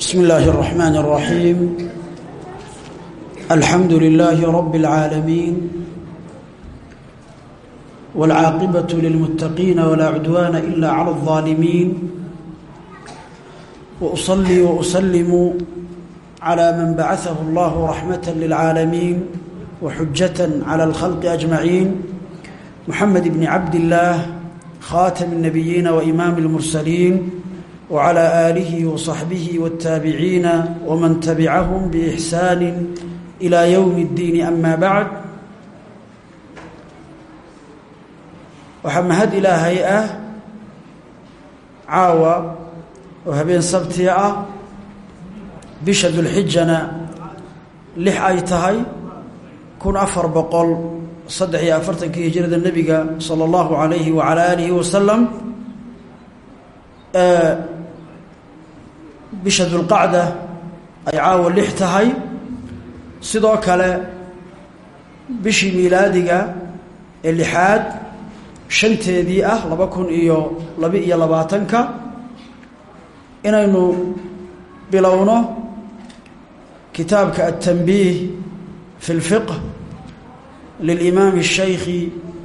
بسم الله الرحمن الرحيم الحمد لله رب العالمين والعاقبة للمتقين ولا عدوان إلا على الظالمين وأصلي وأسلم على من بعثه الله رحمة للعالمين وحجة على الخلق أجمعين محمد بن عبد الله خاتم النبيين وإمام المرسلين وعلى آله وصحبه والتابعين ومن تبعهم بإحسان إلى يوم الدين أما بعد waxaa mahad ilaahay ah caawa oo habeen sabti ah bisha dulxijana lix ay tahay kun afar boqol saddex iyo afartankii hijrada nebiga sala allahu alayhi wacalaa aalihi wasalam bisha dulqacda ay caawa lix tahay sidoo kale bishii miilaadiga ee lixaad shanteedii ah laba kun iyo laba-iyo labaatanka inaynu bilowno kitaabka التنبيه في الفقه للإمام الشيخ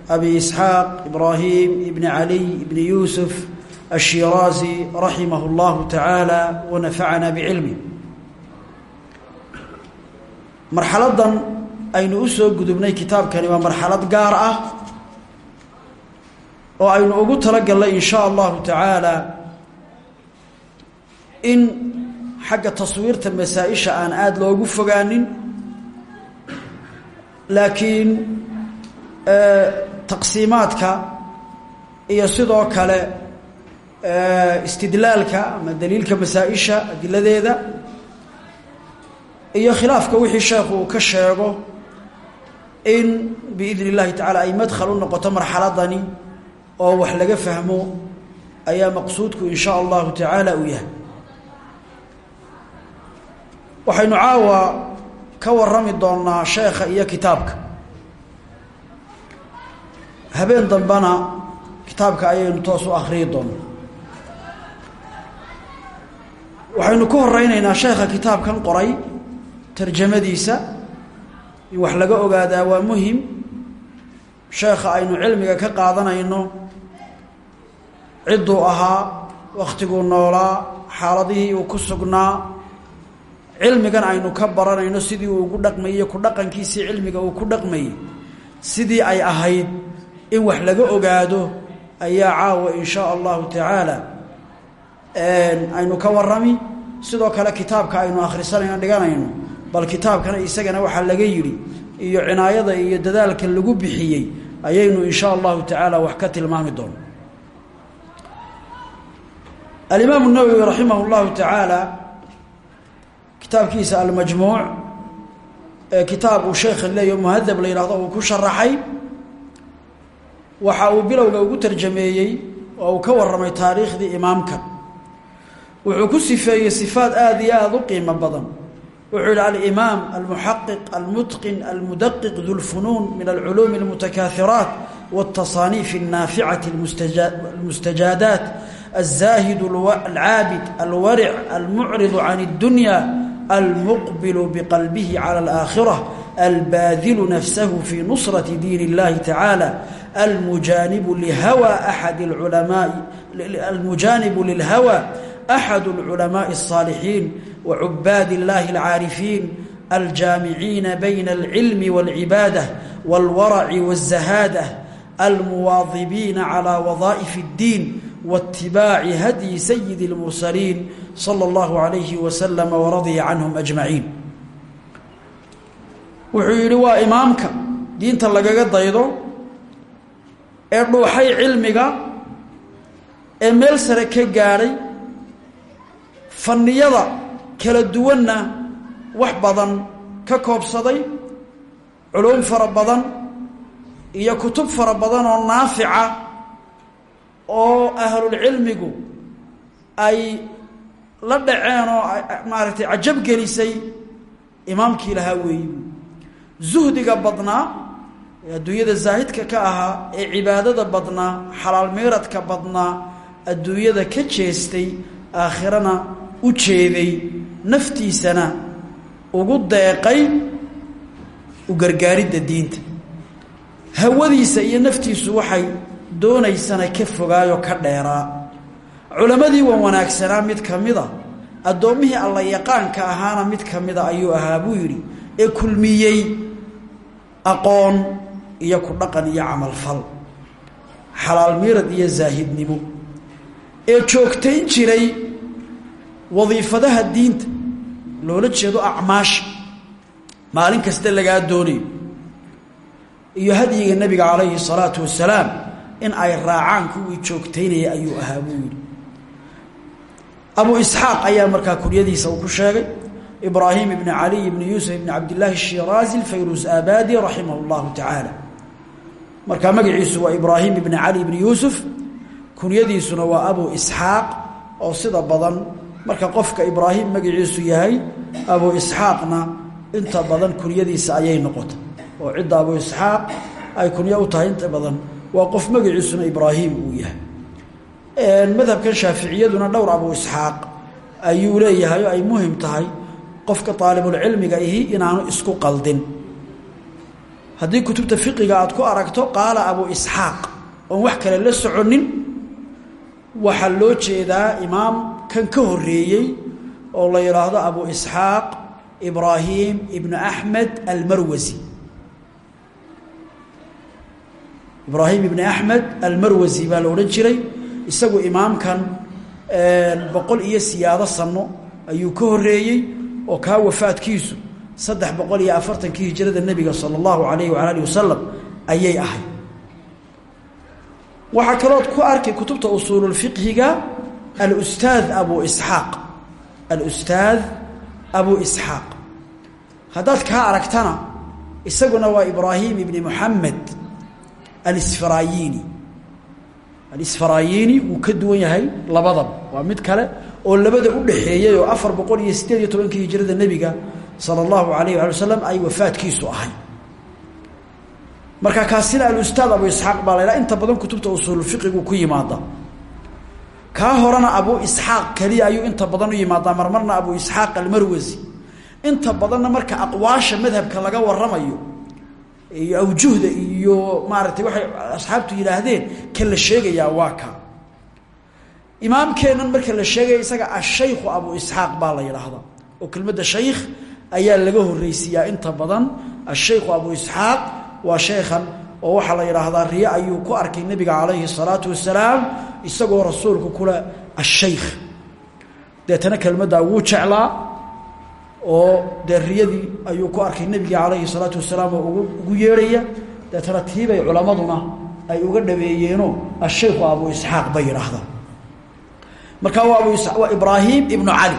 أبي إسحاق إبراهيم بن علي بن يوسف الشيرازي رحمه الله تعالى ونفعنا بعلمه marxaladan aynu u soo gudubnay kitaabkani waa marxalad gaar ah oo aynu ugu talagalnay in sha allahu tacaala in xagga taswiirta masaa-isha aan aada loogu fogaanin laakiin taqsiimaadka iyo sidoo kale istidlaalka ama daliilka masaa-isha adiladeeda iyo khilaafka wixii sheekhu uu ka sheego in biidn اllahi tacala ay madkhal u noqoto marxaladani oo wax laga fahmo ayaa maqsuudku in sha allahu tacaala uu yahay. Waxaynu caawa ka warami doonaa sheekha iyo kitaabka. Habeen dambena kitaabka ayaynu toos u akhriyi doonaa waxaynu ka horeyneynaa sheekha kitaabkan qoray tarjamadiisa. In wax laga ogaadaa waa muhiim sheekha aynu cilmiga ka qaadanayno. Cidduu ahaa wakhtiguu noolaa xaaladihii uu ku sugnaa. Cilmigan aynu ka baranayno sidii uu ugu dhaqmayey ku dhaqankiisii cilmiga uu ku dhaqmayey sidii ay ahayd in wax laga ogaado ayaa caawa in shaa allahu tacaala aynu ka warami sidoo kale kitaabka aynu akhrisanayno dhiganayno bal kitaabkana isagana waxaa laga yidhi iyo cinaayada iyo dadaalka lagu bixiyey ayaynu in shaa allahu tacaala wax ka tilmaami doono alimaamu nawowi raximah اllahu tacaala kitaabkiisa almajmuuc ee kitaab uu sheekhan leeyaho muhadab la yidhahdo uu ku sharaxay waxa uu bilowga ugu tarjameeyey oo uu ka warramay taariikhdii imaamka wuxuu ku sifeeyey sifaad aada iyo aada u qiimo badan wuxuu yihi alimaam almuxaqiq almutqin almudaqiq du lfunuun min alculuumi almutakaahiraat wاtaصaaniif الnaaficati اlmustajaadaat الزاهد العاabد الورع المعرض عن الدنيا المقبل بقلبه على الآخرة الباذل نفسه في نصرة دين الله تعالى المجانب لهوى أحد العلماء المجانب للهوى أحد العلماء الصالحين وعباد الله العارفين الجامعين بين العلم والعبادة والورع والزهادة المواظبين على وظائف الدين واتباع هدي سيد المرسلين صلى الله عليه وسلم ورضي عنهم أجمعين wuxuu yidhi waa imaamka diinta lagaga daydo ee dhuuxay cilmiga ee meel sare ka gaadhay fanniyada kala duwanna wax badan ka koobsaday culuum fara badan iyo kutub fara badan oo naafica oo ahlulcilmigu ay la dhaceen oo maaragtay cajab gelisay imaamkii lahaa weeyi zuhdiga badnaa adduunyada zaahidka ka ahaa ee cibaadada badnaa xalaal miiradka badnaa adduunyada ka jeestay aakhirana u jeeday naftiisana ugu deeqay u gargaaridda diinta. Hawadiisa iyo naftiisu waxay doonaysana ka fogaayoo ka dheeraa. Culammadii wan wanaagsanaa mid ka mida addoommihii alla yaqaanka ahaana mid ka mida ayuu ahaa buu yidhi ee kulmiyey aqoon iyo ku dhaqan iyo camalfal xalaal miirad iyo zaahidnimo. Ee joogtayn jiray wadiifadaha diinta loola jeedo acmaasha maalin kasta lagaa doonayo iyo hadyiga nebiga calayhi salaatu wasalaam in ay raacaan kuwii joogtaynaya ayuu ahaa abu isxaaq ayaa markaa kuryadiisa uu ku sheegay ibraahim ibni caliy ibni yuusuf ibni cabdillaahi shiraazi fayrus abadi raximah llahu tacaala. Markaa magaciisu waa ibraahim ibni cali ibni yuusuf kunyadiisuna waa abu isxaaq oo sida badan marka qofka ibraahim magaciisu yahay abu isxaaqna inta badan kunyadiisa ayay noqota oo cidda abu isxaaq ay kunyo u tahay inta badan waa qof magaciisuna ibraahim uu yahay. Madhabkan shaaficiyaduna dhowr abu isxaaq ayuu leeyahay ay muhiim tahay qofka aalibulcilmiga ihi inaanu isku qaldin. Haddii kutubta fiqiga aad ku aragto qaala abu isxaaq oon wax kale la soconin waxaa loo jeedaa imaam kan ka horeeyey oo la yidhaahdo abu isxaaq ibraahim ibnu axmed almarwasi ibraahim ibni axmed almarwasi baa la odhan jiray isagu imaamkan boqol iyo siyaado sano ayuu ka horeeyey oo kaa wafaadkiisu saddex boqol iyo afartankii hijrada nebiga sala allahu alayh waala alih wasalam ayay ahayd. Waxaa kalood ku arkay kutubta usuululfiqhiga alustaad abu isxaaq alustaad abu isxaaq haddaad kaa aragtana isaguna waa ibraahim ibni muxamed alisfarayini. Alisfarayini wuu ka duwan yahay labadaba waa mid kale oo labada u dhaxeeyey oo afar boqol iyo sideed iyo tobankii hijrada nebiga sala allahu alayh waali wasalam ay wafaadkiisu ahay. Marka kaasina alustaad abu isxaaq baa laydhaha inta badan kutubta usuulfiqigu ku yimaada kaa horena abu isxaaq keliya ayuu inta badan u yimaadaa. Marmarna abu isxaaq almarwasi inta badanna marka aqwaasha madhabka laga waramayo iyo awjuhda iyo maaragtay waxay asxaabtu yidhaahdeen ka la waa ka. Imaamkeennan marka la sheegaya isaga ashaykhu abu isxaaq baa la yidhaahdaa. Oo kelmadda shaykh ayaa laga horreysiiyaa inta badan. Ashaykhu abu isxaaq waa sheekhan oo waxaa la yidhaahdaa riyo ayuu ku arkay nebiga calayhi salaatu wasalaam isagoo rasuulku kule ashaykh. Deetana kelmaddaa wuu jeclaa oo dee riyadii ayuu ku arkay nebigii calayhi salaatu wasalaam oo ugu yeedhaya. Deetana tiibay culammaduna ay uga dhaweeyeeno ashaykhu abu isxaaq bay yidhaahdaan markaa waa ibraahim ibnu cali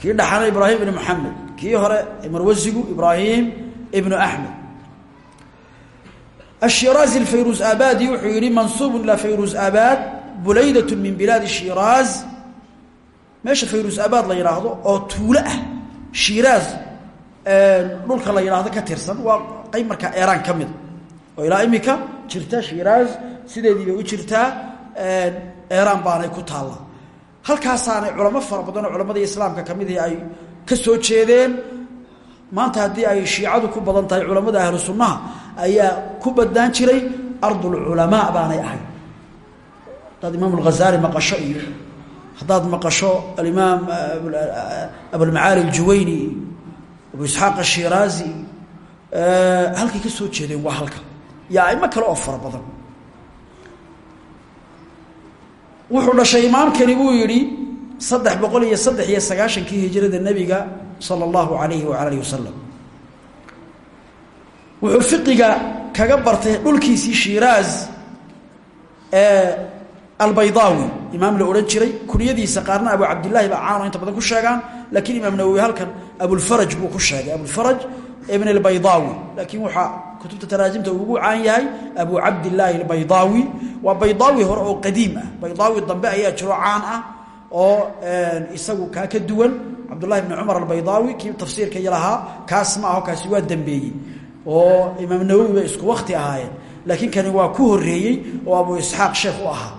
kii dhaxana ibraahim ibnu maxamed kii hore marwasigu ibraahim ibnu axmed الshiraazi الfayruz abadi wuxuu yihi mansuub ilى fayruz abad bulaydaة min bilaadi shiraaz meesha fayruz abad la yidhaahdo oo tuulo ah shiraaz dhulka la yidhaahdo ka tirsan waa qayb markaa eraan ka mida oo ilaa imika jirta shiraaz sideedii bay u jirtaa eraan baanay ku taallaa halkaasaanay culamo fara badan oo culamada islaamka kamidii ay ka soo jeedeen maanta haddii ay shiicadu ku badan tahay culamada ahlu sunnaha ayaa ku badnaan jiray ardulculamaa baanay ahayd haddaad imaam alghazali maqasho iyo haddaad maqasho alimaam abulmacaali aljuwayni abu isxaaq ashiraazi halkay ka soo jeedeen waa halka. Iyo aimo kale oo badan. Wuxuu dhashay imaamkani buu yidhi saddex boqol iyo saddex iyo sagaashankii hijrada nebiga sala allahu alayhi waala alihi wasalam wuxuu fiqiga kaga bartay dhulkiisii shiraaz ee albaydaawi imaam la odhan jiray kunyadiisa qaarna abu cabdillaahi baa caano inta badan ku sheegaan laakiin imaam nawowi halkan abulfaraj buu ku sheegay. Abulfaraj ibn albaydaawi laakiin waxaa kutubta taraajimta ugu caan yahay abu cabdillaahi albaydaawi waa baydaawi hore oo qadiim ah. Baydaawi ayaa jiro caan ah oo isagu kaa ka duwan. Cabdullahi bni cumar albaydaawi kii tafsiirka lahaa kaas ma aho kaasi waa dambeeyey oo imaam nawowi bay isku wakti ahaayeen. Laakiin kani waa ku horeeyey oo abu isxaaq sheekh u ahaa.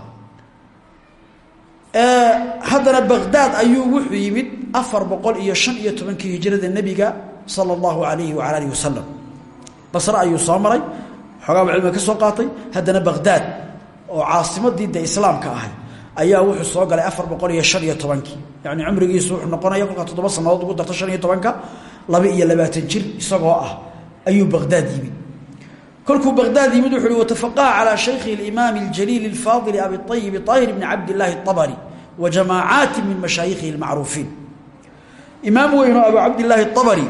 Haddana baqdaad ayuu wuxuu yimid afar boqol iyo shan iyo tobankii hijrada nebiga sala allahu alayhi waala alihi wasalam basre ayuu soo maray xoogaaba cilmiga ka soo qaatay. Haddana baqdaad oo caasimadii de islaamka ahay ayaa wuxuu soo galay afar boqol iyo shan iyo tobankii. Yani cumrigiisu wuxuu noqonaya kolkaa toddoba ugu darto shan iyo tobanka laba iyo labaatan jir isagoo ah ayuu baqdaad yimid kolkuu baqdaad yimid wuxu uhi watafaqaha calaa shaykhi اlimaami اljaliil اlfaadili abi طayib طaahir bni cabd illaahi الطabri wa jamaacaati min mashaayikhihi اlmacruufiin imaam weyn oo abu cabdillaahi الطabri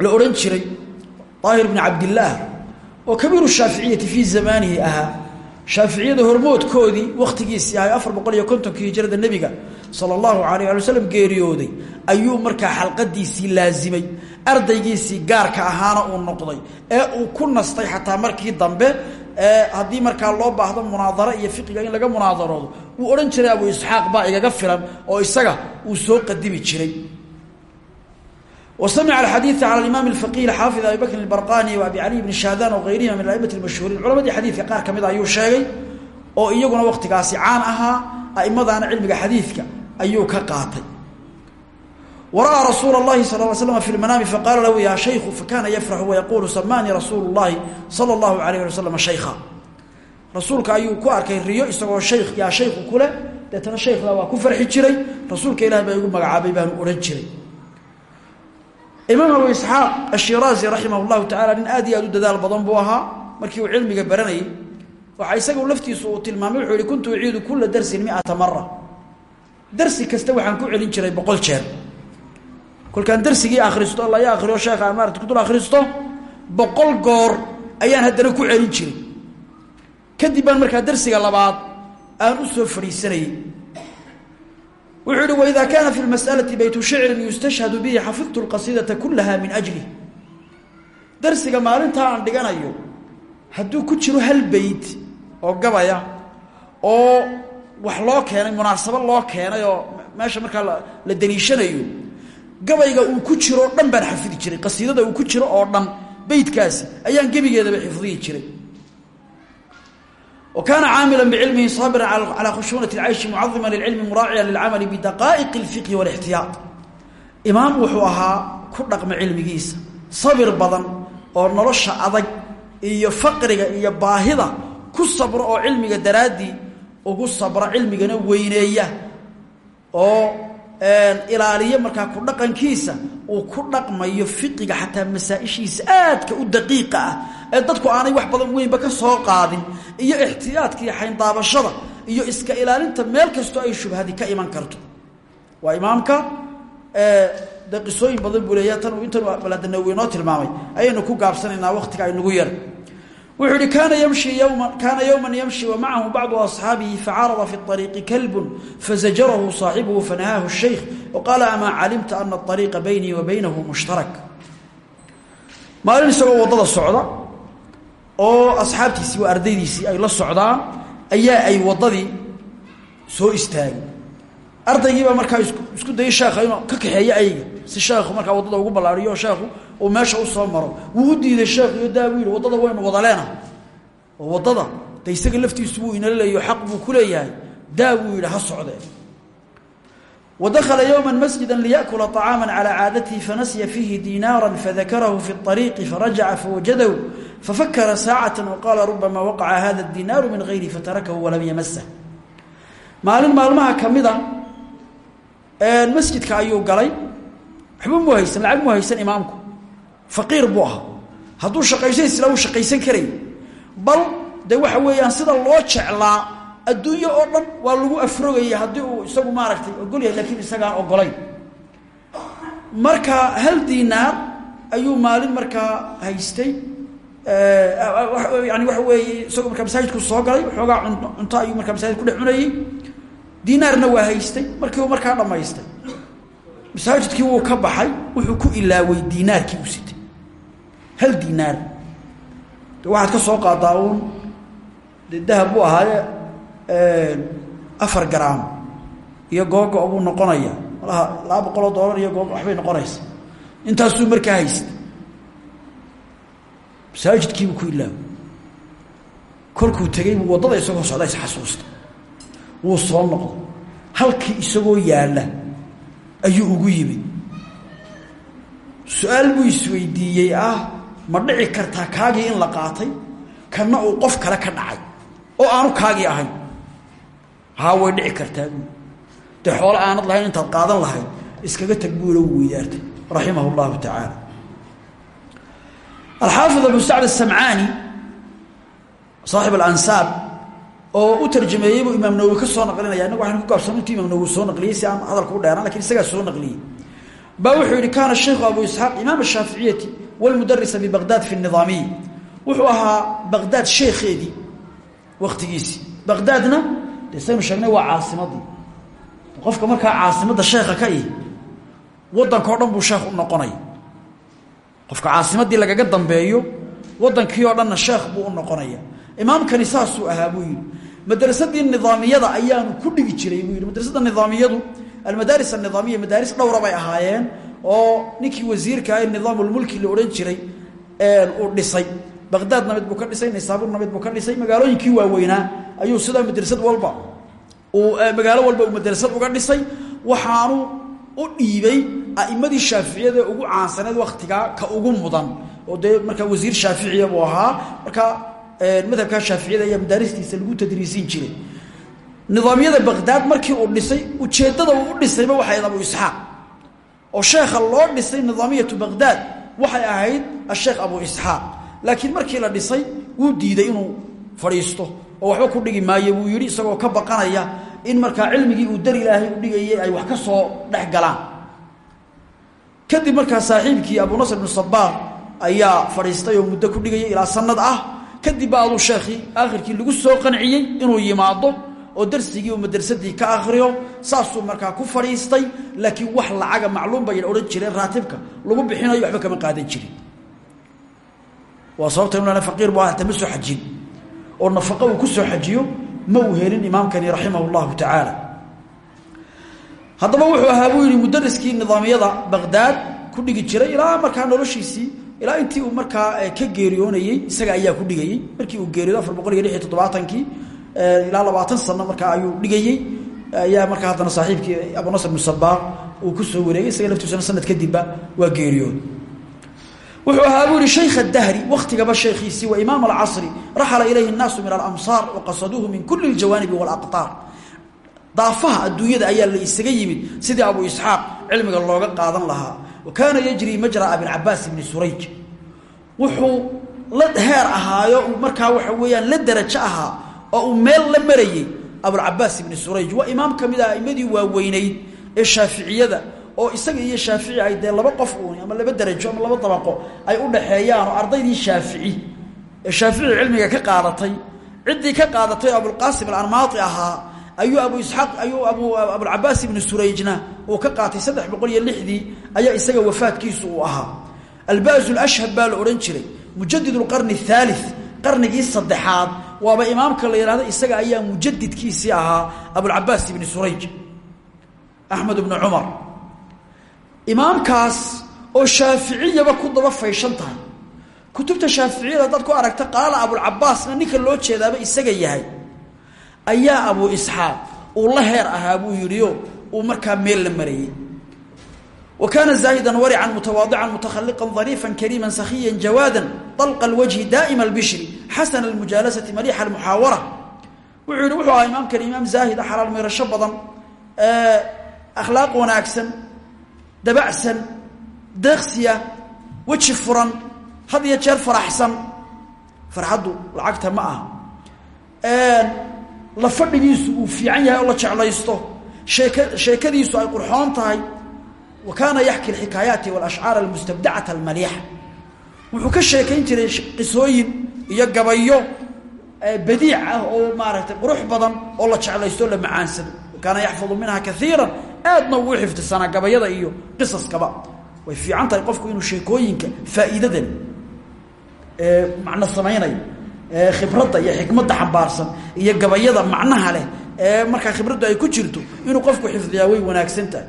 la odhan jiray طaahir bni cabdillaah oo kabiiru shaaficiyati fii zamaanihi ahaa shaaficiyada hormoodkoodii wakhtigiisii ahay afar boqol iyo kontonkii hijrada nebiga sala allahu alayh ali wasalam geeriyooday ayuu markaa xalqadiisii laazimay ardaygiisii gaarka ahaana uu noqday ee uu ku nastay xataa markii dambe haddii markaa loo baahdo munaadaro iyo fiqiga in laga munaadaroodo uu odhan jiray abu isxaaq baa igaga filan oo isaga uu soo qadimi jiray وسمع الحديث على الإمام الفقيه الحافظ أبي بكر البرقاني وأبي علي بن شاذان وغيرهما من الأئمة المشهورين علماء حديثka qaar kamid ayuu sheegay oo iyaguna waqtigaasi caan ahaa aimadaana cilmiga xadiidka ayuu ka qaatay wara'aa rasuul اlahi sal ly slam fi lmanaami faqaala lahu yaa shayku fakana yafraxu wayaquulu samaanii rasuulu llahi sala اllahu alayh ali wasalam shayka rasuulka ayuu ku arkay riyo isagoo shaykh yaa shaykhu kuleh deetana shaykhna waa ku farxi jiray rasuulka ilahi baa igu magacaabay baanu odhan jiray imaam abu isxaaq ashiraazi raximah llahu tacala nin aad iyo aad u dadaal badan buu ahaa markii uu cilmiga baranayay waxaa isagu laftiisu uu tilmaamay wuxuu yihi kuntu uciidu kula darsin miata mara darsi kasta waxaan ku celin jiray boqol jeer kolkaan darsigii akhristo laga akhriyo sheekha a maarata kudul akhristo boqol goor ayaan haddana ku celin jiray kadib baan darsiga labaad aan u soo fadhiisanayay. Wuxuu ihi waidaa kaana fi lmas'alati baytu shicrin yustashhadu bihi xafidtu lqasiidata kulaha min ajlih darsiga maalintaa aan dhiganayo haduu ku jiro hal bayt oo gabaya oo wax loo keenay munaasabo loo keenay oo meesha markaa la daliishanayo gabayga uu ku jiro oo dhan baan xafidi jiray qasiidada uu ku jiro oo dhan beydkaasi ayaan gebigeedaba xifdiyi jiray. Wa kaana caamilan bicilmihi saabiran calaa khushuunati lcayshi mucadiman lilcilmi muraaciyan lilcamali bidaqaa'iq اlfiqhi wاlixtiyaad imaam wuxuu ahaa ku dhaqma cilmigiisa sabir badan oo nolosha adag iyo faqriga iyo baahida ku sabro oo cilmiga daraaddii ugu sabra cilmigana weyneeya oo ilaaliyo markaa ku dhaqankiisa uu ku dhaqmayo fiqiga xataa masaa-ishiisa aadka u daqiiqa ah ee dadku aanay wax badan weynba ka soo qaadin iyo ixtiyaadka iyo xayndaabashada iyo iska ilaalinta meel kastoo ay shubhadi ka iman karto. Waa imaamka de qisooyin badan buu leeya tan intan baladanawi noo tilmaamay. Ayaynu ku gaabsanaynaa waktiga aynagu yar wuxuu ihi kaana yamshi yowman kaana yowman yamshi wa macahu bacdu asxaabihi facarada fi ariiqi kalbun fazajarahu saaxibuhu fanahaahu shaykh waqaala amaa calimta ana ariiqa baynii wa baynahu mushtarak? Maalin isagoo waddada socda oo asxaabtiisii waa ardaydiisii ay la socdaan ayaa ay waddadii soo istaagay ardaygiibaa markaa isku dayay sheekha inuu ka kaxeeyo ayga si sheekhu markaa waddada ugu ballaariyo sheekhu uu meesha usoo maro wuu u diiday sheekh iyo daa buu yidhi waddada waynu wada leena oo waddada de isaga laftiisu wuu inala leeyo xaq buu ku leeyahay daa buu yidhi ha socdee ودخل يوما مسجدا ليأكل طعاما على عادته فنسي فيه دينارا فذكره في الطريق فرجع فوجده ففكر ساعة وقال ربما وقع هذا الدينار من غيري فتركه ولم يمسه maalin maalmaha ka mida masjidka ayuu galay. Waxba mu haysan lacag mu haysan imaamku. Faqiir buu ahaa. Hadduu shaqaysan isla uu shaqaysan karay. Bal de waxa weeyaan sida loo jeclaa adduunyo oo dhan waa lagu afrogayay haddii uu isagu maaragtay ogol yahay lakiin isagaan ogolayn. Marka hal diinaar ayuu maalin markaa haystay. Yani waxa weeye isagoo markaa masaajidku soo galay waxoogaa cunto ayuu markaa masaajid ku diinaarna waa haystay markii uu markaa dhammaystay masaajidkii wuu ka baxay wuxuu ku ilaaway diinaarkii uu sitay. Hal diinaar de waxaad ka soo qaadaa uun de dahab buu ahaaye afar garaam. Iyo googo buu noqonaya. Malaha laba boqoloo dollar iyo googo waxbay noqonaysa. Intaasuu markaa haystay. Masaajidkiibuu ku ilaaway. Kolkuu tegey buu waddada isagoo socda isxasuusta wuu soo noqday halkii isagoo yaalla ayuu ugu yimid. Su'aal buu isweydiiyey ah ma dhici kartaa kaagii in la qaatay? Kana uu qof kale ka dhacay oo aanu kaagii ahayn. Haa way dhici kartaa buu. Dee xoolo aanad lahayn intaad qaadan lahayd iskaga tag buula u weydaartay raximah llahu tacaala. Alxaafid abu sacd asamcaani saaxib alansaab oo u tarjameeyey buu imaam nawowi ka soo naqlinaya. Innagu waxaynu ku gaabsan intuu imam nawowi soo naqliyey si aan hadalka u dheeraan laakiin isagaa soo naqliyey. Baa wuxuu yihi kaana shaykhu abu isxaaq imaam ashaaficiyati walmudarisa bibaqdaad fi nidaamiyi wuxuu ahaa baqdaad sheekheedii waktigiisii baqdaadna dee saynu waa caasimadii. Qofka markaa caasimadda sheekha ka ihi waddanka o dhan buu sheekh u qofka caasimaddii lagaga dambeeyo waddankii oo dhanna sheekh buu u noqonaya imaamkani saasuu ahaa buu yidhi. Madrasadii nidaamiyada ayaanu ku dhigi jiray buu yidhi. Madrasada nidaamiyadu almadaaris anidaamiya madaaris dhowra bay ahaayeen oo ninkii wasiirka ah nidaamulmulki la odhan jiray uu dhisay. Baqdaadna mid buu ka dhisay naysaaburna mid buu ka dhisay. Magaalooyinkii waaweynaa ayuu sidaa madrasad walba uu magaalo walba madrasad uga dhisay. Waxaanu u dhiibay a'imadii shaaficiyada ugu caansaneed waktigaa ka ugu mudan. Oo markaa wasiir shaaficiya buu ahaa. Markaa madhabkaa shaaficiyada ayaa madaaristiisa lagu tadriisiin jiray. Nidaamyada baqdaad markii uu dhisay ujeeddada uu u dhisayba waxay ahayd abu isxaaq. Oo sheekha loo dhisay nidaamiyatu baqdaad waxay ahayd asheekh abu isxaaq. Laakiin markii la dhisay wuu diiday inuu fadhiisto. Oo waxba ku dhigi maayo buu yidhi isagoo ka baqanaya in markaa cilmigii uu dar ilaahay u dhigayay ay wax ka soo dhex galaan. Kadib markaa saaxiibkii abu nasr ibnu sabaaq ayaa fadhiistay oo muddo ku dhigayay ilaa sanad ah kadib ba aduu sheekhii aakhirkii lagu soo qanciyey inuu yimaado oo darsigii madrasadii ka akhriyo saasuu markaa ku fadhiistay laakiin wax lacaga macluum bay odhan jireen raatibka. Lagu bixinayo waxba kama qaadan jirin. Waa sababta inu faqiir bu hata ma soo xajin. Oo nafaqo uu ku soo xajiyo ma uu helin imaamkani raximah llahu tacaala. Haddaba wuxuu ahaa buu yihi mudariskii nidaamyada baqdaad ku dhigi jiray ilaa markaa noloshiisii ilaa intii uu markaa eh, ka geeriyoonayey isaga ayaa ku dhigayey. Markii uu geeriyoodo afar boqol iyo lix iyo eh, sano markaa ayuu dhigayey. Ayaa markaa haddana saaxiibkii abu nasr bnu sabaaq uu ku soo wareegay. Isaga laftiisana sanad kadibba waa geeriyood. Wuxuu ahaa buu yihi shaykha dahri wakhtigaba shaykhiisii wa imaam alcasri raxala ilayhi annaasu min alamsaar waqasaduuhu min kuli aljawaanibi waalaqtaar daafaha adduunyada ayaa la isaga yimid. Sidii abu isxaaq cilmiga looga qaadan lahaa wa kaana yajri majra abicabaas ibni surayj. Wuxuu la heer ahaayo markaa waxa weeyaan la derajo ahaa oo uu meel la marayey abulcabaas ibni surayj. Waa imaam ka ah aimadii waaweynayd ee shaaficiyada oo isaga iyo shaafici ay dee laba qof uuni ama laba derajo ama laba dabaqo ay u dhaxeeyaan oo ardaydii shaafici ee shaafici cilmiga ka qaadatay. Ciddii ka qaadatay abulqaasim alanmaati ahaa ayuu abu isxaaq ayuu abu abulcabaas ibni surayjna uu ka qaatay saddex boqol iyo lixdii ayaa isaga wafaadkiisu uu ahaa. Albaasu lashhab baa la odhan jiray mujadid lqarni athaali qarnigii saddexaad waaba imaamka la yidhahdo isaga ayaa mujadidkiisii ahaa abulcabaas ibni surayj axmed ibnu cumar imaamkaas oo shaaficiyaba ku daba fayshan tahay. Kutubta shaaficiyada haddaad ku aragta qaala abulcabaasna ninka loo jeedaaba isaga yahay ayaa abu isxaaq uu la heer ahaa buu yidhio uu markaa meel la marayey wa kaana zaahidan warican mutawaadican mutakhaliqan dariifan kariiman sakhiyan jawaadan dalqa alwajhi daa'ima albishri xasana almujaalasati maliixa almuxaawara. Wuxuu yidhi wuxuu ahaa imaamkani imaam zaahida xalaal miirasho badan akhlaaq wanaagsan dabacsan deeqsiya weji furan had iyo jeer faraxsan. Farxaddu lacagta ma aha la fadhigiisu uu fiican yahay oo la jeclaysto. Sheek sheekadiisu ay qurxoon tahay. Wa kaana yaxki alxikaayaati walashcaar almustabdacata almaliixa wuxuu ka sheekayn jiray qisooyin iyo gabayo badiic ah oo maaragtay qurux badan oo la jeclaysto la macaansado. Kaana yaxfadu minha kaiira aadna uu xifdisanaa gabayada iyo qisaskaba. Way fiican tahay qofku inuu sheekooyinka faa'iidadan macno samaynaya khibradda iyo xikmadda xambaarsan iyo gabayada macnaha leh ee markaa khibraddu ay ku jirto inuu qofku xifdiyaa way wanaagsan tahay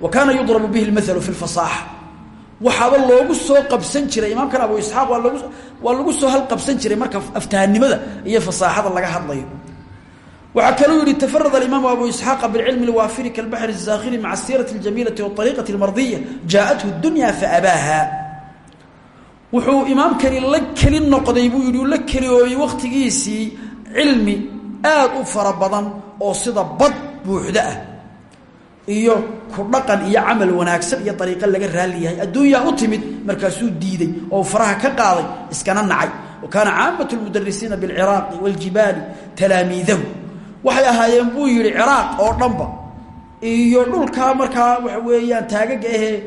wa kaana yudrabu bihi lmathalu fi lfasaaxa waxaaba loogu soo qabsan jiray imaamkan abu isxaaq waa lagu waa lagu soo halqabsan jiray marka aftahanimada iyo fasaaxada laga hadlayo waxaa kaluu yihi tafarad alimaamu abu isxaaqa bilcilmi اlwaafiri kalbaxri الzaakhiri maca asirati اljamiilati waariiqati اlmardiya jaaءathu dunya faabaaha wuxuu imaamkani la keli noqday buu yihi la keliyooyey wakhtigiisii cilmi aad u fara badan oo sida bad buuxda ah iyo ku dhaqan iyo camal wanaagsan iyo ariiqo laga raali yahay. Adduunyaa u timid markaasuu diiday oo faraha ka qaaday iskana nacay. Wa kaana caamatu lmudarisiina bilciraaqi waaljibaali talaamiidahu. Waxay ahaayeen buu yihi ciraaq oo dhanba iyo dhulkaa markaa waxa weeyaan taagaga ahee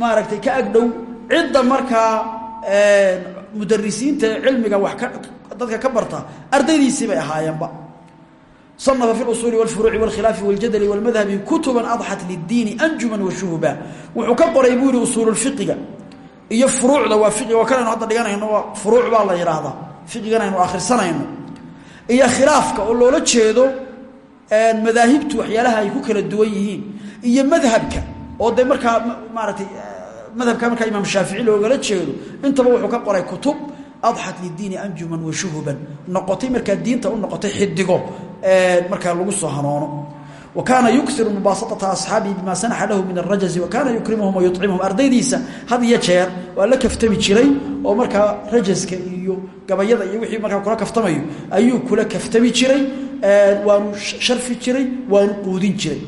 maaragtay ka agdhow cidda markaa mudarisiinta cilmiga wax ka dadka ka barta ardaydiisii bay ahaayeenba صنف في الأصuل والفروع والkhiلاaف والjadل والmadhabi kuتuba أضxت للdiini أnjuma وshuhba wuxuu ka qoray buu yihi usuul الفiqiga iyo furuucda waa iga waa kanaynu hadda dhiganayno furuuc baa la yidhaahdaa fiqigan aynu akhrisanayno iyo khilaafka oo loola jeedo madaahibtu waxyaalaha ay ku kala duwan yihiin iyo madhabka oo de markaa maaratay madhabka markaa imaam shaafici loogala jeedo intaba wuxuu ka qoray kutub adxat lidiini anjuman wa shuhuban. Noqotay markaa diinta u noqotay xidigo markaa lagu soo hanoono wa kaana yukiru mubaasaطata asxaabihi bima sanaxa lahu min arajazi wa kaana yukrimuhum wayucimuhum ardaydiisa had iyo jeer waa la kaftami jiray oo markaa rajaska iyo gabayada iyo wixii markaa kula kaftamayo ayuu kula kaftami jiray waanu sharfi jiray waanu quudin jiray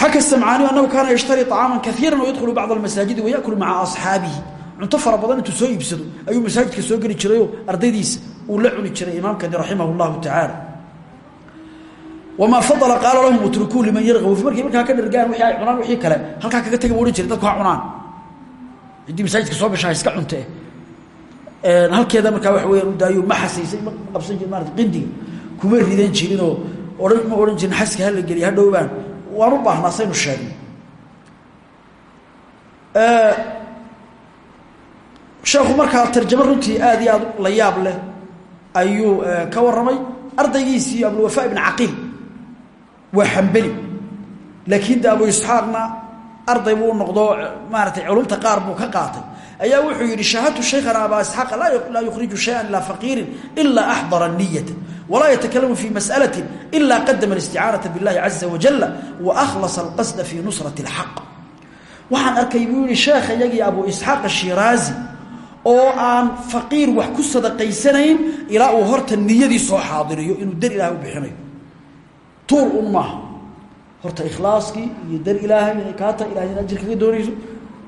xaka samcaani anahu kaana yashtari طacaama kaiira wayadkhulu bacd almasaajidi wayakulu maca asxaabihi cunto fara badan intuu soo iibsado ayuu masaajidka soo geli jirayoo ardaydiisa uu la cuni jiray imaamkani raximah اllahu tacaala wamaa fadala qaala lahum utrukuu liman yargabu markay markaa ka dhargaan wii ay cunaan wixii kale halkaa kaga tega bu ohan jiray dadku ha cunaan ciddii masaajidka soo gashaa iska cunte halkeeda markaa waxa weyaan u daayo ma xasaysay ma qabsan jiri maarata qindiga kuma ridan jirinoo odhan ma odhan jirin xaska hala geliya hadhowbaan waan u baahnaa saynu sheegnay. Sheekhu markaa tarjamo runtii aad iyo aad la yaab leh ayuu ka warramay. Ardaygiisii abulwafa ibn caqiil waa xambeli laakiin de abu arday buu noqdo maaratay culumta qaar buu ka qaatay ayaa wuxuu yihi shahadtu shaykhana abaa isxaaqa laa yukhriju shayan ilaa faqiirin ilaa axdara niyata walaa yatakalamu fi mas'alati ila qadama alisticaanata biاllahi caza wajala wa akhlasa alqasda fi nusrati اlxaq waxaan arkay buu yihi sheekha yagii abu isxaaq ashiraazi oo aan faqiir wax ku sadaqaysanayn ilaa uu horta niyadii soo xaadiriyo inuu dar ilahay bixinayo. Tuur un horta ikhlaaskii iyo dar ilaahay inay kaa tahay doonayso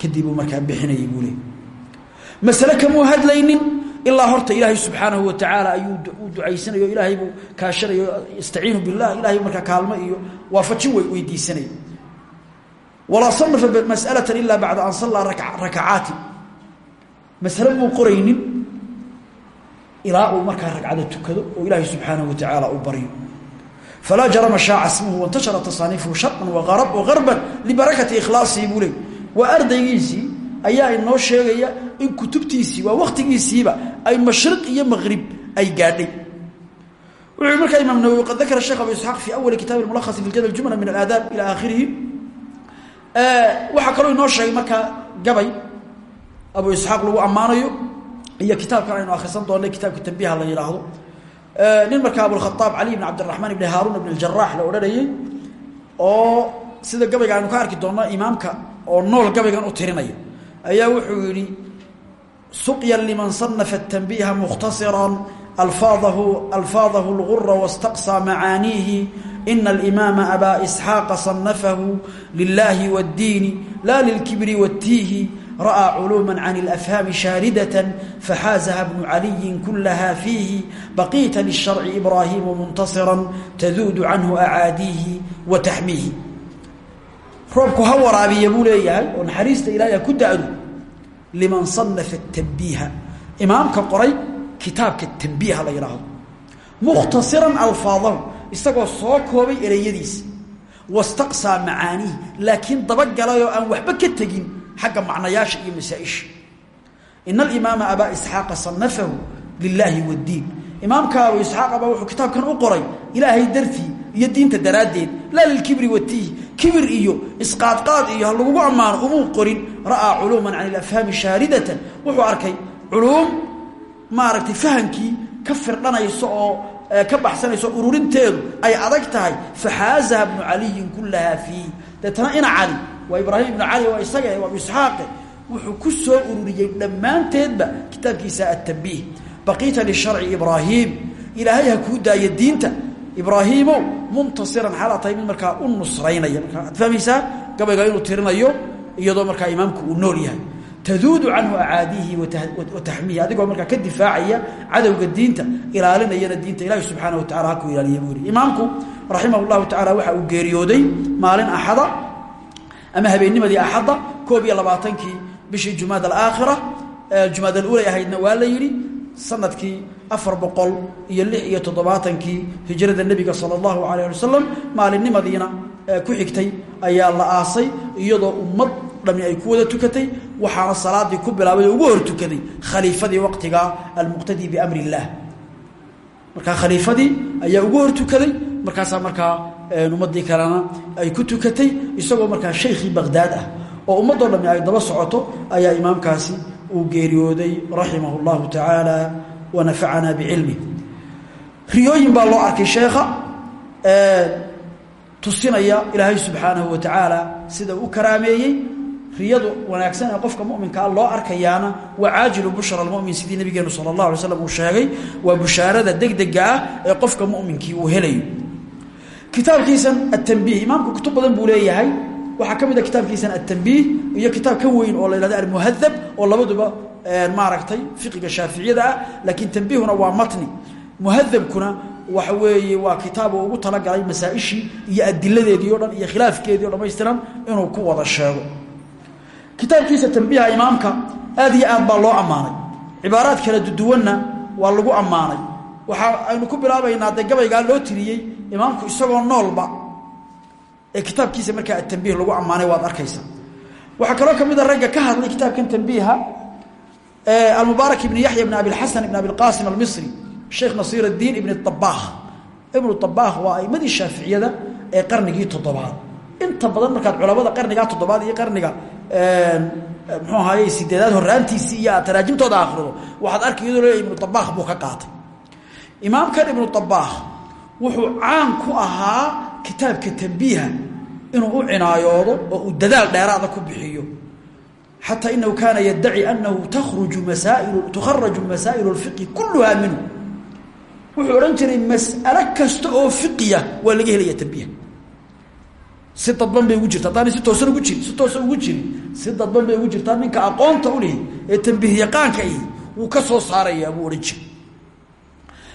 kadib uu markaa bixinayay buu masale kamuu hadlaynin? Ilaa horta ilaahay subxaanahu watacaala ayuu u ducaysanayo ilaahay buu kaashanayo yastaciinu billah ilahay markaa kaalmo iyo waafajin way weydiisanaya walaa sanafa mas'alatan ila bacda an sallaa rakacaati masale muu qoraynin? Ilaa uu markaa tukado oo ilaahay subxaanahu watacaala uu baryo falaa jarama shaaca smuhu wاntashara tasaaniifuhu sharqan wagarban libarakati ikhlaasihi buu leey waa ardaygiisii ayaa inoo sheegaya in kutubtiisii waa waktigiisiiba ay mashriq iyo maqrib ay gaadhay. Wuxuu markaa imaam nawowi qad dakara sheekh abu isxaaq fi awali kitaabi mulahasi fi jadl jumla min alaadaab ila aakhirihi. Waxaa kaloo inoo sheegay markaa gabay abu isxaaq lagu ammaanayo iyo kitaabkan aynu akhrisan doonay kitaabka tambiha la yidhaahdo nin markaa abulkhaaab cali ibn cabdiraxmaan ibni haaruun ibn اljarax la odhanayey oo sida gabayga aynu ka arki doonno imaamka oo nool gabaygan u tirinaya ayaa wuxuu yihi suqya liman صanafa التنbiha mukhtasira alfaadahu alfaadahu اlgura wاstaqصى macaaniihi ina اlimaama abaa isxaaqa صanafahu lilahi wاddiini la lilkibri wاtiihi ra'ى culuuma can اlafhaami shaaridaة faxaazaha bnu caliyi kulaha fiihi baqiita lلsharci ibraahimu muntasira taduudu canhu acaadiihi wa taxmiihi roobku ha waraabiya buu leeyahay oo naxariista ilaahay ku da-do. Liman sanafa tanbiiha. Imaamka qoray kitaabka tanbiiha la yidhaahdo mukhtasiran alfaadahu isagoo soo koobay ereyadiisa wastaqsaa macaanihi laakiin dabagalayoo aan waxba ka tegin xagga macnayaasha iyo masaaisha. Ina alimaama abaa isxaaqa sanafahu lilaahi waddiin imaamka abu isxaaqaba wuxuu kitaabkan ilaahay dartii iyo diinta daraaddeed laa lilkibri watiihi kibir iyo isqaadqaad iyo ha lagugu ammaano qorin ra'aa culuuman can ilafhaami shaaridatan wuxuu arkay culuum maaragtay fahamkii ka firdhanaysa oo ka baxsanayso ururinteedu ay adag tahay. Faxaazaha bnu caliyin kullahaa fiih deetana ina cali waa ibraahim ibnu cali waa isaga waa isxaaqe wuxuu ku soo ururiyey dhammaanteedba kitaabkiisa atambiih baqiita lisharci ibraahim. Ilaahay ha kuu diinta ibraahiimow muntasiran mid markaa u nusraynaya. Markaa ad fahmaysaa gabayga inuu tirinayo iyadoo markaa imaamku uu nool yahay. Taduudu canhu acaadihi wa taxmiihi adigoo markaa ka difaacaya cadowga diinta ilaalinayana diinta ilaahi subxaana wa tacala haku ilaaliya buu yihi imaamku raximah llahu waxa uu geeriyooday maalin axada ama habeennimadii axadda koob iyo labaatankii bishii jumaad alaakhira jumaad alulay ahaydna waa la yidhi sannadkii afar boqol iyo lix iyo toddobaatankii hijrada nebiga sala allahu calayh wasalam maalinimadiina ku xigtay ayaa la aasay iyadoo ummad dhami ay ku wada tukatay waxaana salaadii ku bilaabay oo ugu hor tukaday khaliifadii waqtigaa almuqtadii biamri illaah markaa khaliifadii ayaa ugu hor tukaday markaasaa markaa ummadii kalena ay ku tukatay isagoo markaa shaykhii baqhdaad ah oo ummadoo dhami ay daba socoto ayaa imaamkaasi uu geeriyooday raximah اllahu tacaala wanafacanaa bicilmih riyooyin baa loo arkay sheekha tusinaya ilaahay subxaanahu wa tacaala sida u karaameeyey. Riyadu wanaagsan ee qofka muminkaa loo arkayaana waa caajilu bushra almumin sidii nabigeenu sala اllah alay slam uu sheegay waa bushaarada degdega ah ee qofka muminkii uu helayo. Kitaabkiisan atanbiih imaamku kutub buu leeyahay waxaa ka mid a kitaabkiisan atanbiih iyo kitaab ka weyn oo la yhahdo almuhadab oo labaduba maaragtay fiqiga shaaficiyada ah laakiin tanbiihuna waa matni. Muhadabkuna waxa weeye waa kitaab uu ugu talagalay masaaishii iyo adiladeedii o dhan iyo khilaafkeedii o dhamaystiran inuu ku wada sheego. Kitaabkiisa tanbiiha imaamka aad iyo baa loo ammaanay. Cibaaraad kala duduwanna waa lagu ammaanay. Waxa aynu ku bilaabaynaa dee loo tiriyey imaamku isagoo noolba ee kitaabkiisa markaa atanbiih lagu ammaanay waad arkaysa. Waxaa kaloo ka mid a ragga ka hadlay kitaabkan tanbiiha almubaarak ibn yaxya ibn abilxasan ibn abilqasim almisri sheekh nasiir اdiin ibn abakh ibnu abakh waa aimadii shaaficiyada ee qarnigii toddobaad. Inta badan markaad culamada qarnigaa toddobaad iyo qarniga mxuu ahaye sideedaad horaantiisii iyo taraajimtooda akrido waxaad arki iyadoo leeya ibnu abakh buu ka qaatay. Imaamkan ibnu abakh wuxuu caan ku ahaa kitaabka tanbiiha inuu u cinaayoodo oo uu dadaal dheeraada ku bixiyo. Xataa inahu kaana yaddaci anahu taruju masaail tukharaju masaa'il اlfiqhi kuluhaa minhu. Wuxuu odhan jiray mas'alo kasta oo fiqiya waa laga helaya tanbiiha. Si dadban bay ugu jirta. Haddaanay si toosan ugu jirin si toosan ugu jirin si dadban ugu jirtaa ninka aqoonta u lihi ee tanbiih yaqaanka ihi wuu ka soo saarayaa buu odhan jiray.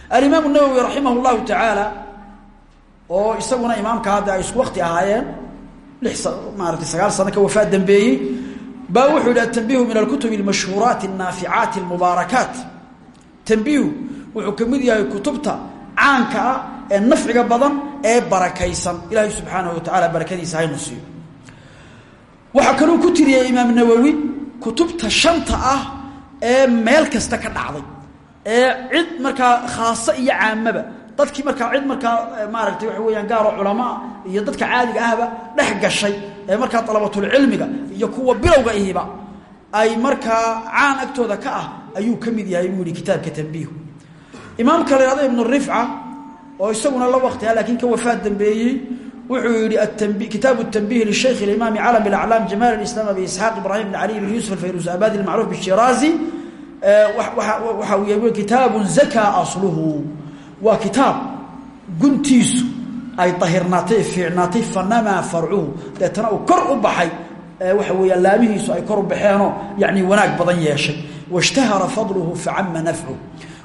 Alimaam nawowi raximah اllahu tacaala oo isaguna imaamka hadda ay isku wakti ahaayeen lix maarata sagaal sano ka wafaa dambeeyey baa wuxuu yihi atambiihu min alkutub almashhuuraati annaaficaati almubaarakaat tambiihu wuxuu ka yahay kutubta caanka ee nafciga badan ee barakaysan ilaahay subxaanahu watacaala barakadiisa haynu siiyo waxaa kaluu ku tiriyey imaam nawowi kutubta shanta ah ee meel kasta ka dhacday ee cid markaa khaaso iyo caamaba dadkii markaa cid markaa eh, maaragtay waxa weyaan gaaroo culamaa iyo dadka caadiga ahba dhex gashay ee markaa dalabatulcilmiga iyo kuwa bilowga ihiba ay markaa caan agtooda ka ah ayuu ka yahay buu yihi kitaabka tambiihu imaamka la ihahdo ibnu rifca oo isaguna la waktiha ah, laakiin ka wafaad dambeeyey wuxuu yihi kitaabu tanbiih lishaykh imaam calam aclaam jamaal islaam abi isxaaq ibrahim bn cali bn yusuf alfayrus abadi macruuf bishiraazi eh, waxa yeey kitaabun zakaa asluhu waa kitaab. Guntiisu ay dahirnaatay fiicnaatay fanamaa farcuhu. Deetana uu kor u baxay. Waxa weeyaan laamihiisu ay kor u baxeenoo yani wanaag badan yeeshay. Washtahara fadluhu facama nafcuh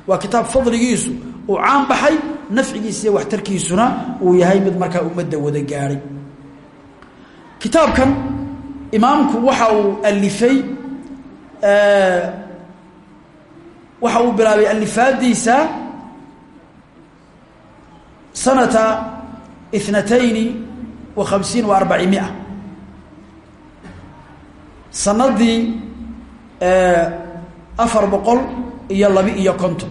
waa kitaab fadligiisu uu caan baxay nafcigiisa iyo waxtarkiisuna uu yahay mid markaa ummadda wada gaadhay kitaabkan imaamku waxa uu alifay waxa uu bilaabay alifaadiisa sanata ithnatayni wa khamsiin wa arbacimia sanadii afar boqol iyo labi iyo konton.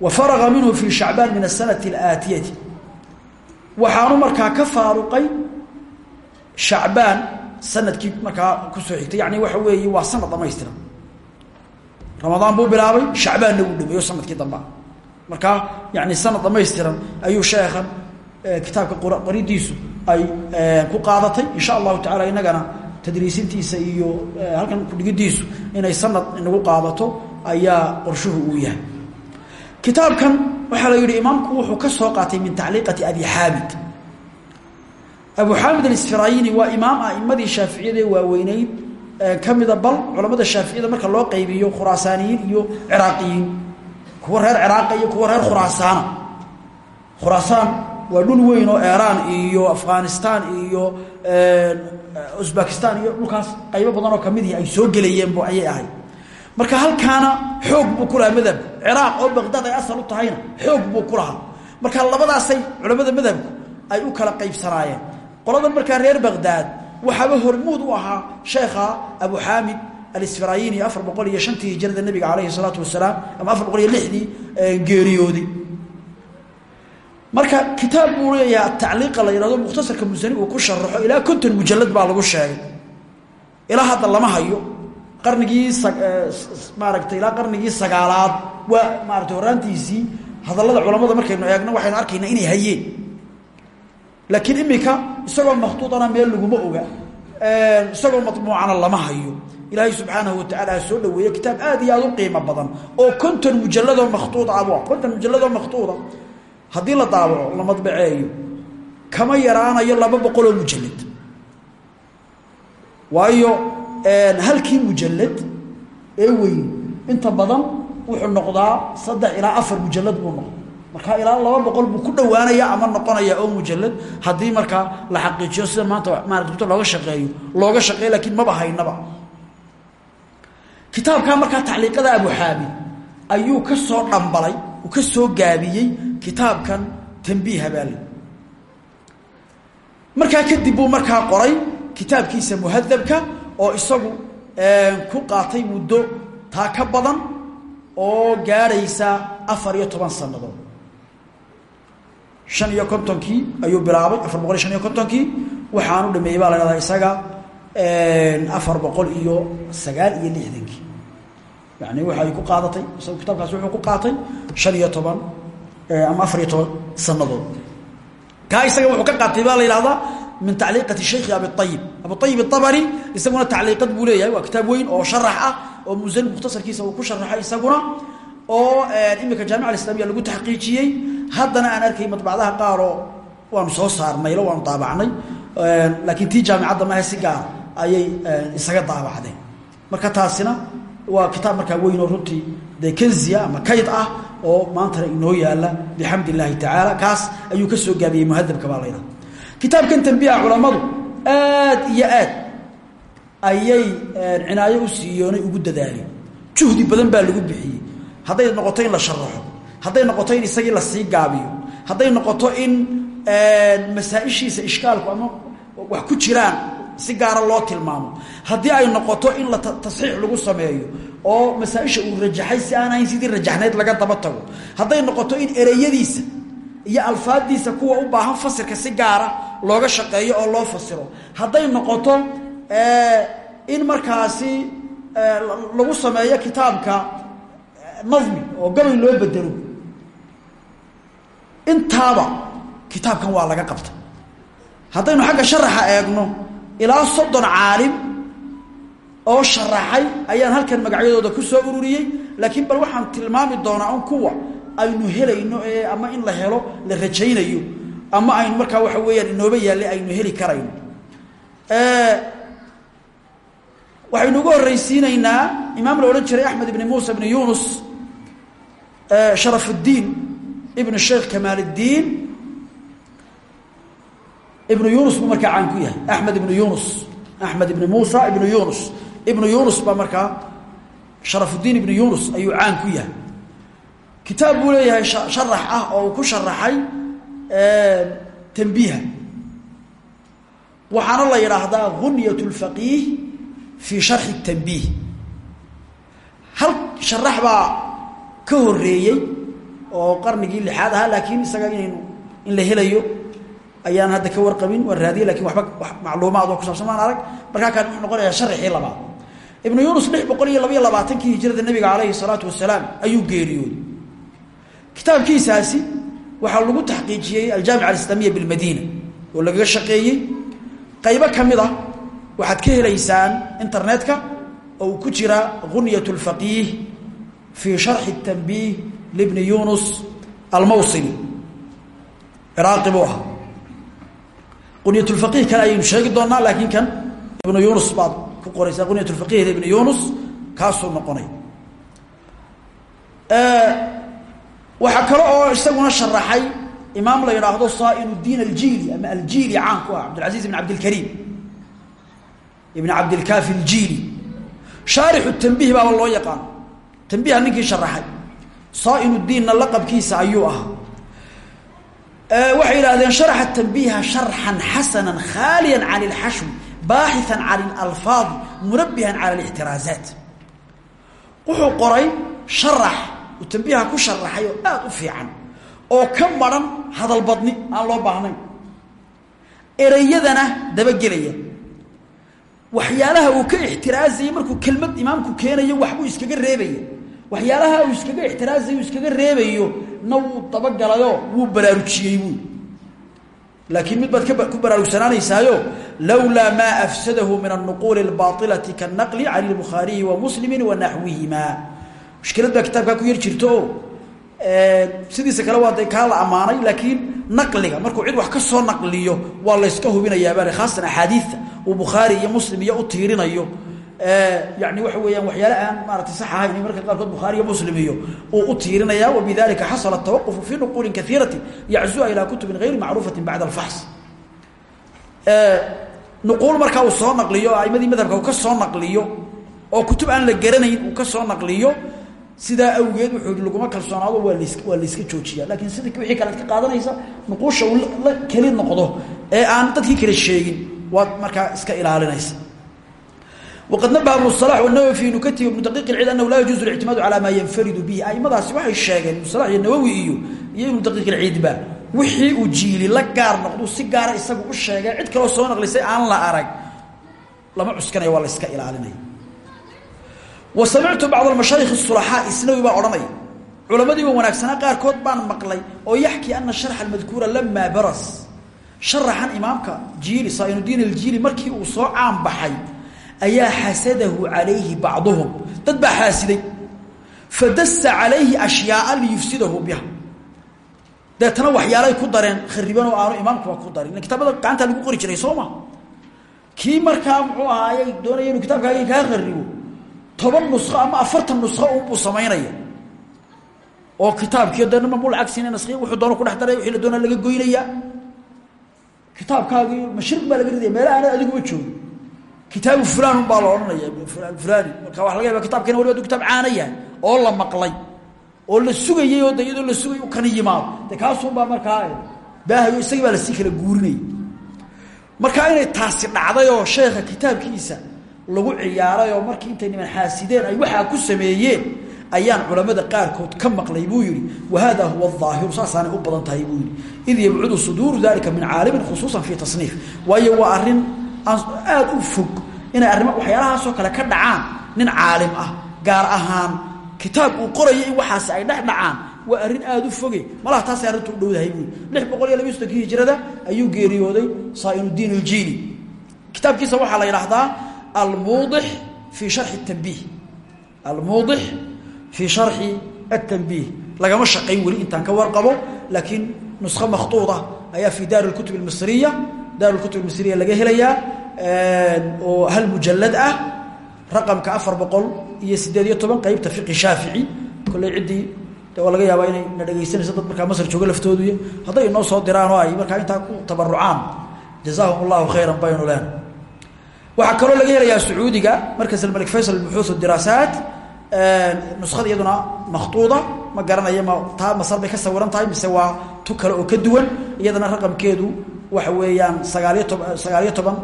Wa faraga minhu fi shacbaan min asanati alaatiyati. Waxaanu markaa ka faaruqay shacbaan sannadkii markaa ku soo xigtay. Yani waxa weeye waa sanad dhamaystiran ramadaan buu bilaabay shacbaanna wuu dhameeyo sannadkii markaa yani sanad dhamaystiran ayuu sheekhan kitaabka qoridiisu ay ku qaadatay. Insha allahu tacaala inagana tadriisintiisa iyo halkan kudhigidiisu inay sanad inagu qaadato ayaa qorshuhu uu yahay. Kitaabkan waxaa la yidhi imaamku wuxuu ka soo qaatay min tacliiqati abi xaamid. Abu xaamid alisfirayini waa imaam aimadii shaaficiyada waaweyneyd kamida bal culamada shaaficiyada marka loo qaybiyo khuraasaaniyiin iyo ciraaqiyiin kuwa reer ciraaqa iyo kuwa reer khuraasaana khuraasaan waa dhul weyn oo iiraan iyo afghanistan iyo uzbekistan iyo dhulkaas qaybo badan oo kamidii ay soo gelayeenb ayay ahayd marka halkaana xoog buu ku lahaa madhabku ciraaq oo baqdaad ay asal u tahayna xoog buu ku lahaa. Marka labadaasay culamada madhabku ay u kala qaybsanaayeen. Qoladan markaa reer baqdaad waxaaba hormuud u ahaa sheekha abu xaamid alisfirayini afar boqol iyo shantii hijrada nabiga calayhi salaatu wasalaam ama afar boqol iyo lixdii geeriyooday marka kitaab buu leeyahay atacliiqa la yidhahdo mukhtasarka musani uu ku sharaxo ilaa konton mujalad baa lagu sheegay. Ilaa hadda lama hayo. Qarnigii maaragtay ilaa qarnigii sagaalaad waa maaratay horaantiisii hadallada culamada markaynu eegno waxaynu arkaynaa inay hayeen. Laakiin imika isagoo makhtuudana meel laguma oga. Isagoo maطmuucana lama hayo ilaahay subxaanahu watacaala soo dhaweeye kitaab aad iyo aad u qiimo badan oo konton mujalladoo makhtuuda abu konton mujalladoo makhtuuda haddii la daawaco la madbaceeyo kama yaraanayo laba boqoloo mujalad waayo halkii mujalad ee weyn inta badan wuxuu noqdaa saddex ilaa afar mujalad buu noqda markaa ilaa laba boqol buu ku dhowaanaya ama noqonaya oo mujalad haddii markaa la xaqiijiyo sida maanta maarata looga shaqeeyo looga shaqeeyo laakiin maba haynaba kitaabkaa markaa tacliiqada abu xaamid ayuu ka soo dhambalay uu ka soo gaabiyey kitaabkan tambiiha baale markaa kadib buu markaa qoray kitaabkiisa muhadabka oo isagu ku qaatay muddo taa ka badan oo gaadhaysa afar iyo toban sannadood. Shan iyo kontonkii ayuu bilaabay afar boqol iyo shan iyo kontonkii waxaanu dhameeyey baa la hahdaa isaga afar boqol iyo sagaal iyo lixdankii. Yani waxa ay ku qaadatay isaga kitaabkaasi wuxuu ku qaatay shan iyo toban ama afar iyo toban sanadood kaa isaga wuxuu ka qaatay baa la yidhahdaa min tacliiqati shaykhi abiayib abuayib aabari isaguna tacliiqad buu leeyahay waa kitaab weyn oo sharax ah oo musani mukhtasarkiisa uu ku sharaxay isaguna oo imika jaamica alislamiya lagu taxqiijiyey. Haddana aan arkay madbacdaha qaaroo waanu soo saarnaylo waanu daabacnay laakiin tii jaamicadda maaha si gaar ayay isaga daabacdeen marka taasina waa kitaab markaa weyn oo runtii dee kanziya ama kayd ah oo maantana inoo yaalla bixamd illaahi tacaala kaas ayuu ka soo gaabiyey muhadabka baa laydhaha kitaabkan tambiiha culammadu aad iyo aad ayay cinaayo u siiyoonay ugu dadaaleen juhdi badan baa lagu bixiyey. Hadday noqoto in la sharaxo hadday noqoto in isagii la sii gaabiyo hadday noqoto in masaaishiisa ishkaalku ama wax ku jiraan si gaara loo tilmaamo. Haddii ay noqoto in la tasxiix lagu sameeyo oo masaaisha uu rajaxay si aan ahayn sidii rajaxnayd laga daba tago. Hadday noqoto in ereyadiisa iyo alfaadiisa kuwa u baahan fasirka si gaara looga shaqeeyo oo loo fasiro. Hadday noqoto in markaasi lagu sameeyo kitaabka nadmi oo gabay loo bedelo. Intaaba kitaabkan waa laga qabta. Haddaynu xagga sharaxa eegno ilaa soddon caalim oo sharaxay ayaan halkan magacyadooda ku soo ururiyey. Laakiin bal waxaan tilmaami doonaa un kuwa aynu helayno ee ama in la helo la rajaynayo ama aynu markaa waxa weeyaan inooba yaalle aynu heli karayno. Waxaynu uga horraysiinaynaa imaam la odhan jiray axmed ibni muusa ibni yunus sharafuddiin ibnu sheekh kamaaliddiin ibnu yunus buu markaa caan ku yahay. Axmed ibnu yunus. Axmed ibni muusa ibnu yunus. Ibnu yunus baa markaa sharafuddiin ibnu yunus ayuu caan ku yahay. Kitaab buu leeyahay sharax ah oo uu ku sharaxay tambiiha waxaana la yidhaahdaa gunyat اlfaqiih fii sharxi tambiih hal sharax baa ka horeeyey oo qarnigii lixaad ahaa laakiin isaga inaynu in la helayo ayaan hadda ka warqabin waan raadiyey laakiin waba macluumaad oo kusaabsan maan arag. Markaa kaan wuxuu noqonayaa sharxii labaad. Ibnu yunus lix boqol hijrada nabiga calayhi salaatu wasalaam ayuu geeriyooday. Kitaabkiisaasi waxaa lagu taxqiijiyey aljaamica alislamiya bilmadiina oo lagaga shaqeeyey. Qaybo ka ah waxaad ka helaysaan internetka oo ku jira gunyat اlfaqiih fii sharxi اtanbiih libni yunus almawsili. Ciraaqi buu ahaa qunyat lfaqiih kan ayaynu sheegi doonaa laakiin kan ibnu yunus baad ku qoraysaa. Qunyat lfaqiihda ibnu yunus kaasuu noqonay. Waxaa kale oo isaguna sharaxay imaam la yidhaahdo saain diin aljiili ama aljiili caan ku ah cabdilcaziz ibn cabdilkariim ibn cabdilkaafi aljiili. Shaarixu tanbiih baaba loo yaqaano tanbiiha ninkii sharaxay saain diinna laqabkiisa ayuu ahaa waxay yidhaahdeen sharaxa tanbiiha sharxan xasanan khaaliyan can ilxashwi baaxian can ilalfaadi munabihan cala alixtiraazaat wuxuu qoray sharax uu tanbiiha ku sharaxay oo aada u fiican oo ka maran hadal badni aan loo baahnayn. Ereyadana dabagelaya waxyaalaha uu ka ixtiraazayay markuu kelmad imaamku keenayo waxbuu iskaga reebaya waxyaalaha uu iskaga ixtiraasayo iskaga reebayo na wuu dabagalayo wuu baraarujiyey buui laakiin mid baad ku baraarujsanaanaysaayo lawlaa maa afsadahu min alnuquuli albaailati kanaqli can ilbukhaariyi wa muslimi wa naxwihimaa mushkilad baa ku yar jirto sidiisa kale waa de la ammaanay laakiin naqliga markuu cid wax ka soo naqliyo waa layska hubinayaabaa khaasan axaadiidta uu bukhaari iyo muslim iyo u yani waxa weeyaan waxyaale aan maaratay sax ahayn marka qaarkood bukhaari iyo muslim iyo uu u tiirinaya wabidalika xasala tawaqufu fii nuquulin kaiirati yaczua ilaa kutubin gayri macruufati bacda alfaxs. Nuquul markaa uu soo naqliyo aimadii madhabka uu ka soo naqliyo oo kutub aan la garanayn uu ka soo naqliyo sidaa awgeed wuxuu i laguma kalsoonaado waa las waa layska joojiya laakiin sida wixii kalead ka qaadanaysa nuquusha uu la keli noqdo ee aan dadkii kale sheegin waad markaa iska ilaalinaysa waqad nabaha ibnu salax wanawowi fi nukatihi ibnu daqiiq ilcid annahu laa yajuuzu lictimaadu calaa maa yanfaridu bihi aimadaasi waxay sheegeen ibnu salax iyo nawowi iyo iyo ibnu daqiiq ilciidba wixii uu jiili la gaar noqdu si gaara isagu u sheegay cid kaloo soo naqlisay aan la arag lama cuskanayo waa la yska ilaalinaya wa samictu bacd almashaayikh sulaxaa isnawi baa odhanaya culamadiiba wanaagsanaa qaarkood baan maqlay oo yaxkii ana sharxa almadkuura lamaa baras sharaxan imaamka jiili saainudiin aljiili markii uu soo caan baxay ayaa xasadahu calayhi bacduhum. Dad baa xaasiday. Fadasa calayhi ashyaaa liyufsidahu biha. Deetana waxyaalay ku dareen khariban oo aanu imaamkuba ku darin. Kitaabada gacanta lagu qori jiray soo ma? Kii markaa muxuu ahaayey doonaya inuu kitaabkaagi kaa kharibo? Toban nusko ama afartan nusko unbuu samaynaya. Oo kitaabkii de nima mu lacag siina naskhiya wuxuu doona ku dhex wixii la doona laga goynaya kitaabkaagii mashriq baa laga ridaya meelaha aanad adiguba joogin kitaabu fulan un baa la odhanaya fulani marka waa laga yaaba kitabkina waliba adu kitaab caana oo la maqlay oo la sugayey oo iyadoo la sugay u kana yimaado. De kaasunbaa markaa baahayo isagii baa la sii kala guurinaya markaa inay taasi dhacday oo sheekha kitaabkiisa lagu ciyaaray oo markii intay niman xaasideen ay waxaa ku sameeyeen ayaan culamada qaarkood ka maqlay buu yihi wahada huwa aahiru saasaanay u badan buu yihi id yabcudu dalika min caalimin khusuusan fi tasniif. Waayo waa arrin aad u fog inay arrimo waxyaalahaasoo kale ka dhacaan nin caalim ah gaar ahaan kitaab uu qorayo in waxaasi ay dhex waa arrin aada u foge malaha taasay arrintu u dhowdahay buui lix boqol iyo labiy soddonkii hijrada ayuu geeriyooday saainudiin aljiili. Kitaabkiisa waxaa la yidhaahdaa almuudix fii sharxi tanbiih almuudix fii sharxi atanbiih lagama shaqayn weli intaan ka warqabo laakiin nuskho makhtuuda ayaa fii daar lkutub almisriya daar lkutub almisriya laga helayaa oo hal mujalad ah raqamka afar boqol iyo sideed iyo toban qeybta fiqi shaafici kolley ciddii waa laga yaabaa inay na dhegaysanayso dad markaa masar jooga laftooduy hadday inoo soo diraan oo ay markaa intaa ku tabarucaan jazaahum allahu khayran baynu leen waxaa kaloo laga helayaa sacuudiga markas almalik faysal buxuuth diraasaat nuskada iyaduna makhtuuda ma garanaya ma taa masar bay ka sawiran mise waa tu kale oo ka duwan iyadana raqamkeedu waxa weeyaan sagaaliyo toban sagaaliyo toban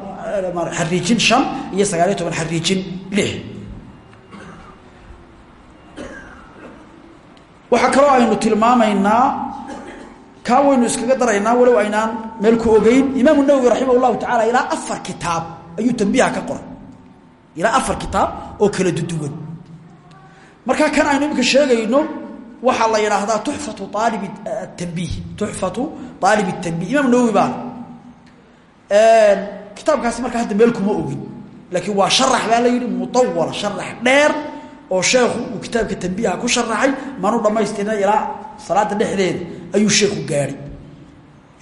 xariijin shan iyo sagaaliyo toban xariijin lix waxaa kaloo aynu tilmaamaynaa kaa waynu iskaga daraynaa walow aynaan meel ku ogeyn. Imaamu nawowi raximah llahu tacaala afar kitaab ayuu tambiiha ka qoray. Ilaa afar kitaab oo kala duduwan markaa kan aynu iminka sheegayno waxaa la yidhaahdaa tuxfatu aalib tanbiih tuxfatu aalib tanbih imaam nawowi baa kitaabkaasi markaa hadda meel kuma ogin. Laakiin waa sharax baa la yidhi mutawala sharax dheer oo sheekhu uu kitaabka tanbiiha ku sharaxay manu dhamaystirna ilaa salaada dhexdeeda ayuu sheekhu gaadhay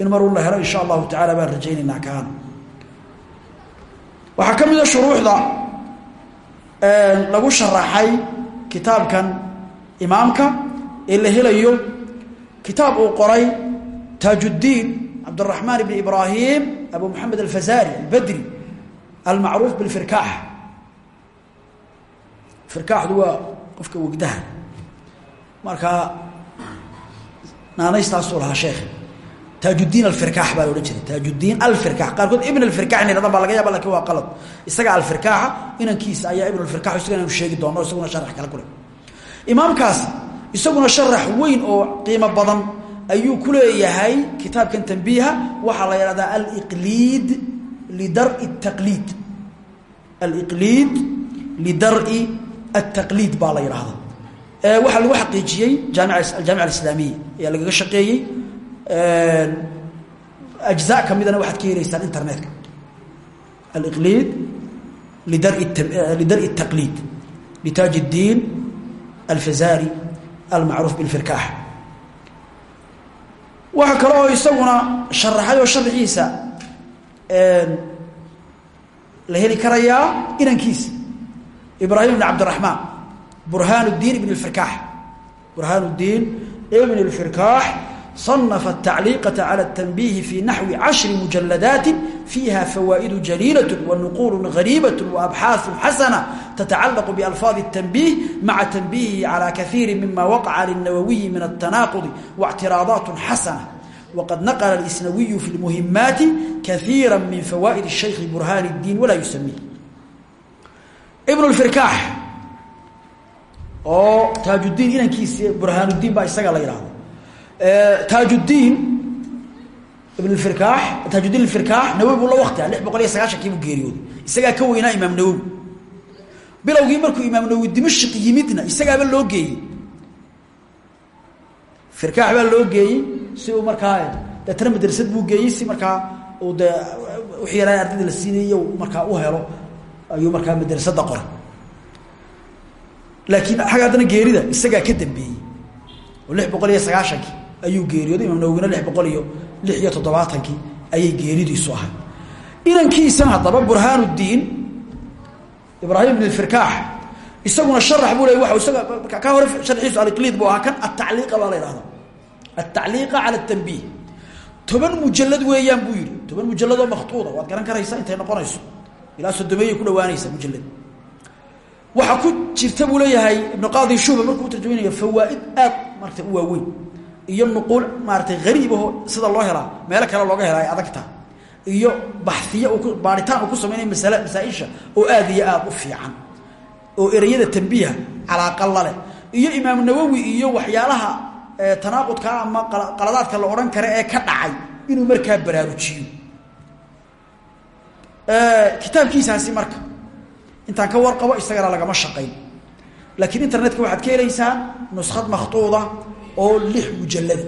in maruu la helo insha allahu tacala baan rajaynaynaa kaana. Waxaa ka mid a shuruuxda lagu sharaxay kitaabkan imaamka ee la helayo. Kitaab uu qoray taajuddiin cabdiraxmaan ibni ibraahim abu moxamed alfazari albadri almacruuf bilfirkaax firkaaxdu waa qofka wegdaha markaa naanaystaasuu lahaa sheekhi taajuddiin alfirkaax baa la odhan jiray. Taajuddiin alfirkaax qaarkood ibn alfirkax inay dhadan baa laga yaaba laakiin waa qalad. Isaga alfirkaaxa inankiisa ayaa ibn alfirkax isagana inu sheegi doono isaguna sharax kale ku leh imaamkaas isaguna sharax weyn oo qiimo badan ayuu ku leeyahay kitaabkan tanbiiha waxaa la yidhahdaa aliqliid lidari taqliid aliqliid lidari ataqliid baa la yidhaahdaa waxaa lagu xaqiijiyey jaami aljamica alislaamiya ayaa lagaga shaqeeyey. Ajza kamidana waxaad ka helaysaan internetka. Aliqliid lidari taqliid litaaj اddiin alfazari almacruuf bilfirkaax waxaa kale oo isaguna sharaxay oo sharaxiisa la heli karayaa inankiisa ibraahim ibn cabdiraxmaan burhaan اdiin ibn اlfirkaax burhaan اdiin ibn اlfirkaax صنف التعليقة على التنبيه في نحو عشر مجلدات فيها فوائد جليلة ونقول غريبة وأبحاث حسنة تتعلق بألفاظ التنبيه مع تنبيهه على كثير مما وقع للنووي من التناقض واعتراضات حسنة وقد نقل الإسنوي في المهمات كثيرا من فوائد الشيخ برهان الدين ولا يسميه ابن الفركاح oo taajuddiin inankiisa burhaanuddiin baa isaga la yidhaahdo taajuddiin ibn firkaax taajuddiin ifirkaax nawowi buu la waktiga lix boqol iyo sagaashankii buu geeriyooday. Isagaa ka weynaa imaam nawowi bilowgii markuu imaam nawowi dimashq yimidna isagaaba loo geeyey. Firkaax baa loo geeyey si uu markaa deetana madrasad buu geeyey si markaa uu dee wixii yaraa ardayda la siinayey markaa u helo ayuu markaa madrasadda qoray. Laakiin xagga haddana geerida isagaa ka dambeeyey. Oo ayuu geeriyooday imaam nawowina lix iyo lix iyo ayay geeridiisu ahay inankiisan haddaba burhaanuddiin ibraahim ibn firkaax isaguna sharax buu le isaga ka hore sharxiisu aliqliid buu ahaa kan atacliiqa baa la idhahda atacliiqa cala atanbiih toban mujalad weeyaan buu yidhi. Toban mujalladoo makhtuuda waad garan karaysaa intay noqonayso. Ilaa sodomeeyay ku dhawaanaysa mujalad waxaa ku jirta buu leeyahay ibnu qaadi markuu tarjumaynayo fawaaid aad maarata u waaweyn iyo nuquul maaratay hariibaho sida loo helaa meelo kale looga hela ay adagta. Iyo baxiyo baaritaan uu ku samaynaya masale masaaisha oo aad iyo aad u fiican. Oo ereyada tanbiiha calaaqa laleh iyo imaam nawowi iyo waxyaalaha tanaaqudka ama qaladaadka la odhan kara ee ka dhacay inuu markaa baraarujiyo. Kitaabkiisaasi marka intaan ka warqabo isagana lagama shaqayn. Laakiin internetka waxaad ka helaysaan nuskhad makhtuuda oo lix mujalada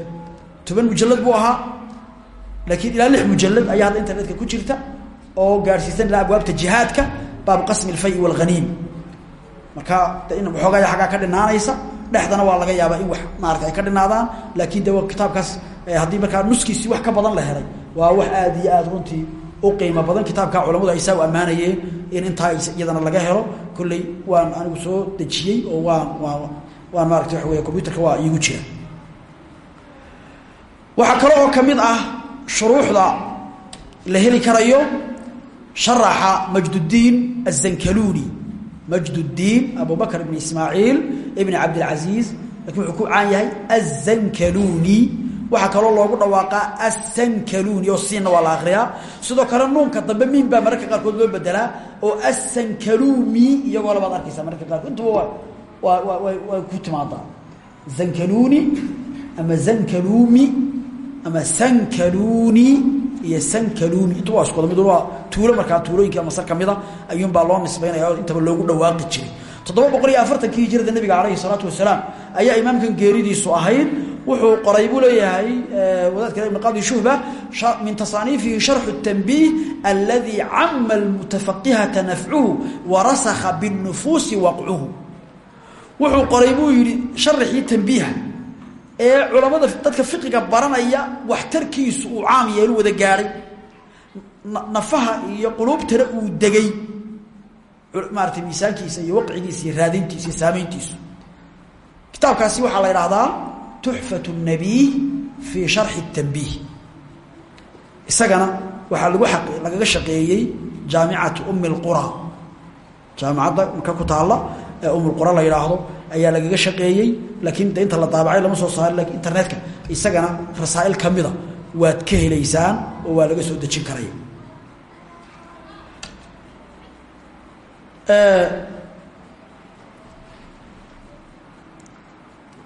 toban mujalad buu ahaa laakiin ilaa lix mujalad ayaa hadda internetka ku jirta oo gaadhsiisan ilaa abwaabta jihaadka baabu qasmi alfay walghaniim. Marka de in waxoogaya xaggaa ka dhinaanaysa dhexdana waa laga yaabaa in wax maarata ay ka dhinaadaan laakiin de kitaabkaas haddii markaa nuskiisii wax ka badan la helay waa wax aad iyo aad runtii u qiimo badan. Kitaabka culamadu ay saa u in intaa iyadana laga helo. Kolley waan anigu soo dejiyey oo waan waan waan maarata waxa wey combyuterka waa iigu jira waxaa kale oo ka mid ah shuruuxda la heli karayo sharaxa majduddiin azankaluni majduddiin abubakr ibn ismaaciil ibn cabdilcaziiz laakiin wuxuu ku caan yahay azankaluni waxaa kaloo loogu dhawaaqaa assankaluni oo siinna waa la sidoo kale nuunka dambe miin baa mararka qaarkood loo bedelaa oo assankalumi iyagoo labaad arkaysa mararka qaarkood. Intuba waa waa way ku timaadaa zankaluni ama zankalumi ama sankaluni iyo sankalumi intuba isku mid waa tuulo markaa tuulooyinkii masar ka mida ayuunbaa loo nisbaynaya intaba loogu dhawaaqi jiray. Toddoba boqol iyo nabiga calayhi salaatu wasalaam ayaa imaamkan geeridiisu ahayd. Wuxuu qoray buu leeyahay wadaadka ibn qadi shuhba min tasaaniifihi sharxu tanbiih aladii cama almutafaqihata nafcuhu warasakha binufuusi waqcuhu. Wuxuu qoray buu yidhi sharaxii tanbiiha ee culamada dadka fiqiga baranaya waxtarkiisu uu caam yeelu wada gaadhay nafaha iyo quluubtana uu degay. Maarata miisaankiisa iyo waqcigiisa iyo raadintiisa iyo saamayntiisu kitaabkaasi waxaa la idhaahdaa tuxfat nabiy fii sharxi tanbiih isagana waxaa lagu lagaga shaqeeyey jaamicatu umi اlqura jaamicadda maka ku taalla ee um lqura la yidhaahdo ayaa lagaga shaqeeyey laakiin de inta la daabacay lama soo saari laakiin internetka isagana rasaa'il kamida waad ka helaysaan oo waa laga soo dejin karaya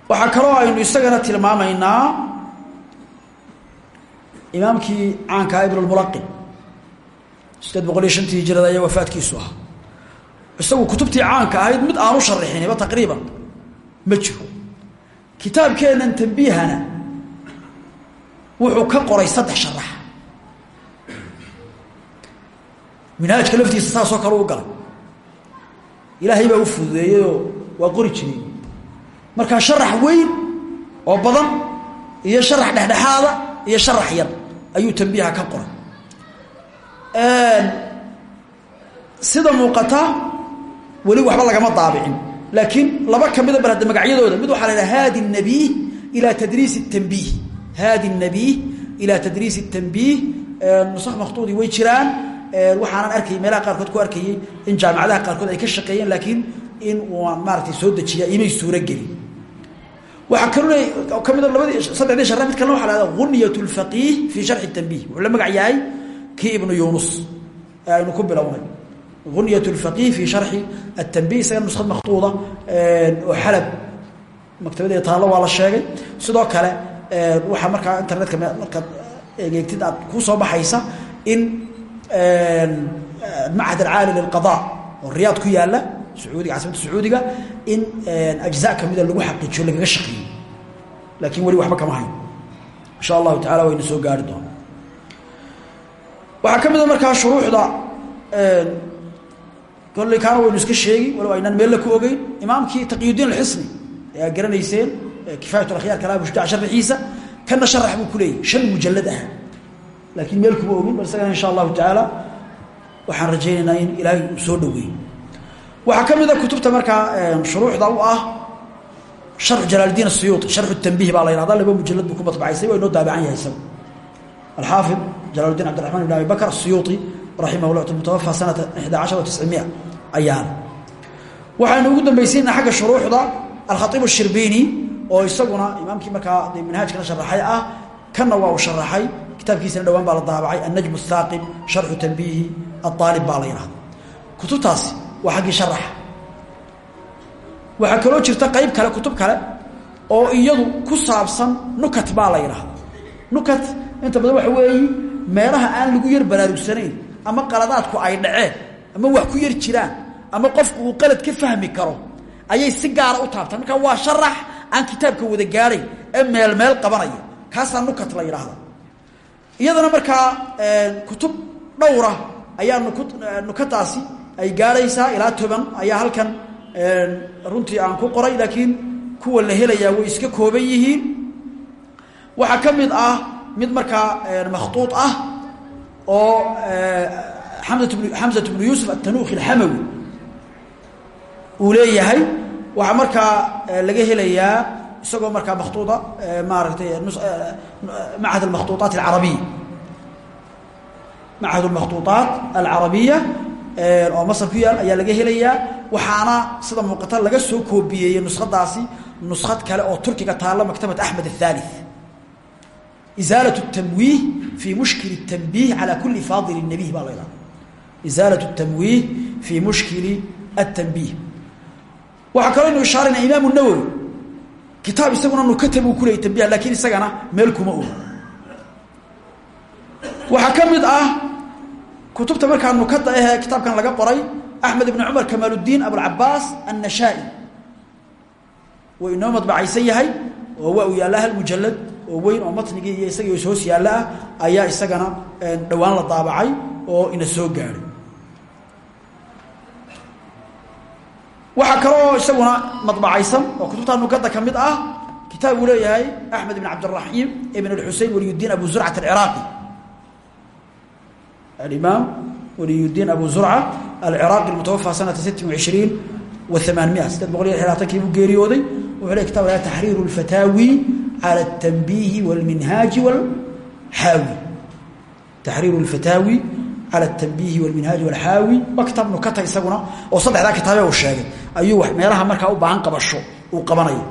waxaa kaloo aynu isagana tilmaamaynaa imaamkii caankaa ibn اlmulaqin sideed boqol iyo shantii hijirada ayaa wafaadkiisu ah isagu kutubtii caanka ahayd mid aanu sharixiniba taqriiban. Ma jiro. Kitaabkeennan tambiihana wuxuu ka qoray saddex sharax minhaajka laftiisa saasoo kale u galay. Ilaahay baa u fududeeyeyoo waa qori jireen markaa sharax weyn oo badan iyo sharax dhexdhexaada iyo sharax yar ayuu tambiiha ka qoray. Sida muuqata weli waba lagama daabicin. Laakiin laba kamida ba magacyadooda mid waaa la haadi nabiih ilaa tadriis tanbiih. Haadi nabiih ilaa tadriis tanbiih. Nusa makhtuudi way jiraan. Waxaanan arkay meelaha qaarkood ku arkayay in jaamacadaha qaarkood ay ka shaqeeyeen laakiin in uan maarata soo dejiya imay suurogeli waaa kaloo ka mid labadi saddexdii sharre mid kalena waa lahada gunyat lfaqiih fii sharxi tanbiih. Wuxuu la magac yahay kii ibnu yuunus aynu ku bilownay bunya اfaqih fi shari atambi isaga nusad makhtuuda oo xalab maktabadee taallo waa la sheegay sidoo kale waxaa markaa internetka markaad egeegtid aad kuu soo baxaysa in machad alcaali lilqada oo riyaad ku yaalla sacuudiga caasimada sacuudiga in ajza kamida lagu xaqiijiyo lagaga shaqeeyo laakiin weli waxba kama hayo insha allahu taala wayna soo gaari doonaa waxaa ka mida markaa shuruuxda kolley kaana waynu iska sheegi walow aynaan meella ku ogeyn. Imaamkii taqiyudiin alxisni aad garanayseen kifaayat akhyaar kalaam mushtac sharaxiisa kana sharax buu ku leeyahy shan mujalad ah laakiin meel kuma ogin bal isagana insha allahu tacaala waxaan rajaynaynaa in ilaahay uu soo dhaweeyo waxaa ka mida kutubta markaa shuruuxda u ah sharxu jalaaldiin asiyuuti sharxu tanbiih baa la yhahda laba mujalad buu ku matbacaysay waa inoo daabacan yahay isaga alxaafid jalaaluddiin cabdiraxman ibn abi bakr asiyuuti mutawafa sanata ixda cashar wa tiscimiya ayaana waxaynu ugu dambaysiinaa xagga shuruuxda alkhaiib ashirbiini oo isaguna imaamkii markaa de manhaajkana sharaxay ah kanna waa sharaxay kitaabkiisana dhawaan baa la daabacay annajm الthaaqib sharxu tanbiihi aaalib baa la yidhahda kutubtaasi waa xaggii sharaxa waxaa kaloo jirta qayb kale kutub kale oo iyadu ku saabsan nukat baa nukat inta badan waxa weeyi meelaha aan lagu yar baraarugsanayn ama qaladaadku ay dhaceen ama wax ku yar jiraan ama qofku uu qalad ka fahmi karo ayay si gaara u taabtaan. Marka waa sharax aan kitaabka wada gaadhayn ee meel meel qabanaya kaasaa nukat la yidhaahda iyadana markaa kutub dhowra ayaa nukataasi ay gaadhaysaa ilaa toban ayaa halkan runtii aan ku qoray laakiin kuwa la helayaa way iska kooban yihiin. Waxaa ka mid ah mid markaa makhtuuط ah oo eh, amamza bnu yuusuf atanuki alhamawi uu leeyahay. Waxaa markaa eh, laga helayaa isagoo markaa makhtuuda eh, maaragtay macahad almakhtuuaat alcarabiya macahad almakhtuuaat alcarabiya oo masar ku yaal ayaa laga helayaa. Waxaana sida muuqata laga soo koobiyeeyey nuskhadaasi nuskhad kale oo turkiga taalla maktabad axmed athalith إزالة التمويه في مشكل التنبيه على كل فاضل النبيه baa la ydhaha إزالة التمويه في مشكل التنبيه waxaa kaloo inu ishaarayna imaam النawwi kitaab isaguna nukata buu ku leeyay tanbih lakiin isagana meel kuma og waxaa ka mid ah kutubta markaa nukada ahee kitaabkan laga qoray axmed ibn cumar kamaaludiin abulcabaas annashaa-i wuu inoo madbacaysan yahay oo waa uu yaalla hal mujalad oo weyn oo matnigii iyo isagii ishoos yaallo ah, ayaa isagana dhowaan la daabacay oo ina soo gaadhay waxaa kaloo isaguna madbacaysan oo kutubta nugada ka mid ah kitaab uu leeyahay axmed ibn cabdiraxiim ibn alxusein waliyudiin abu zurcat alciraaqi alimaam waliyudiin abu zurca alciraaqi almutawafa sanata sittin waishriin wa amaanmia siddeed boqol iyo labaatankii buu geeriyooday wuxuu leey kitab laha taxriiru calى الtanbihi wاlminhaaji wاlxaawi taxriir اlfataawi calى الtanbihi wاlminhaaji wاlxaawi waa kitaab nukata isaguna oo saddexdaa kitaabe uu sheegay ayuu meelaha markaa u baahan qabasho uu qabanaya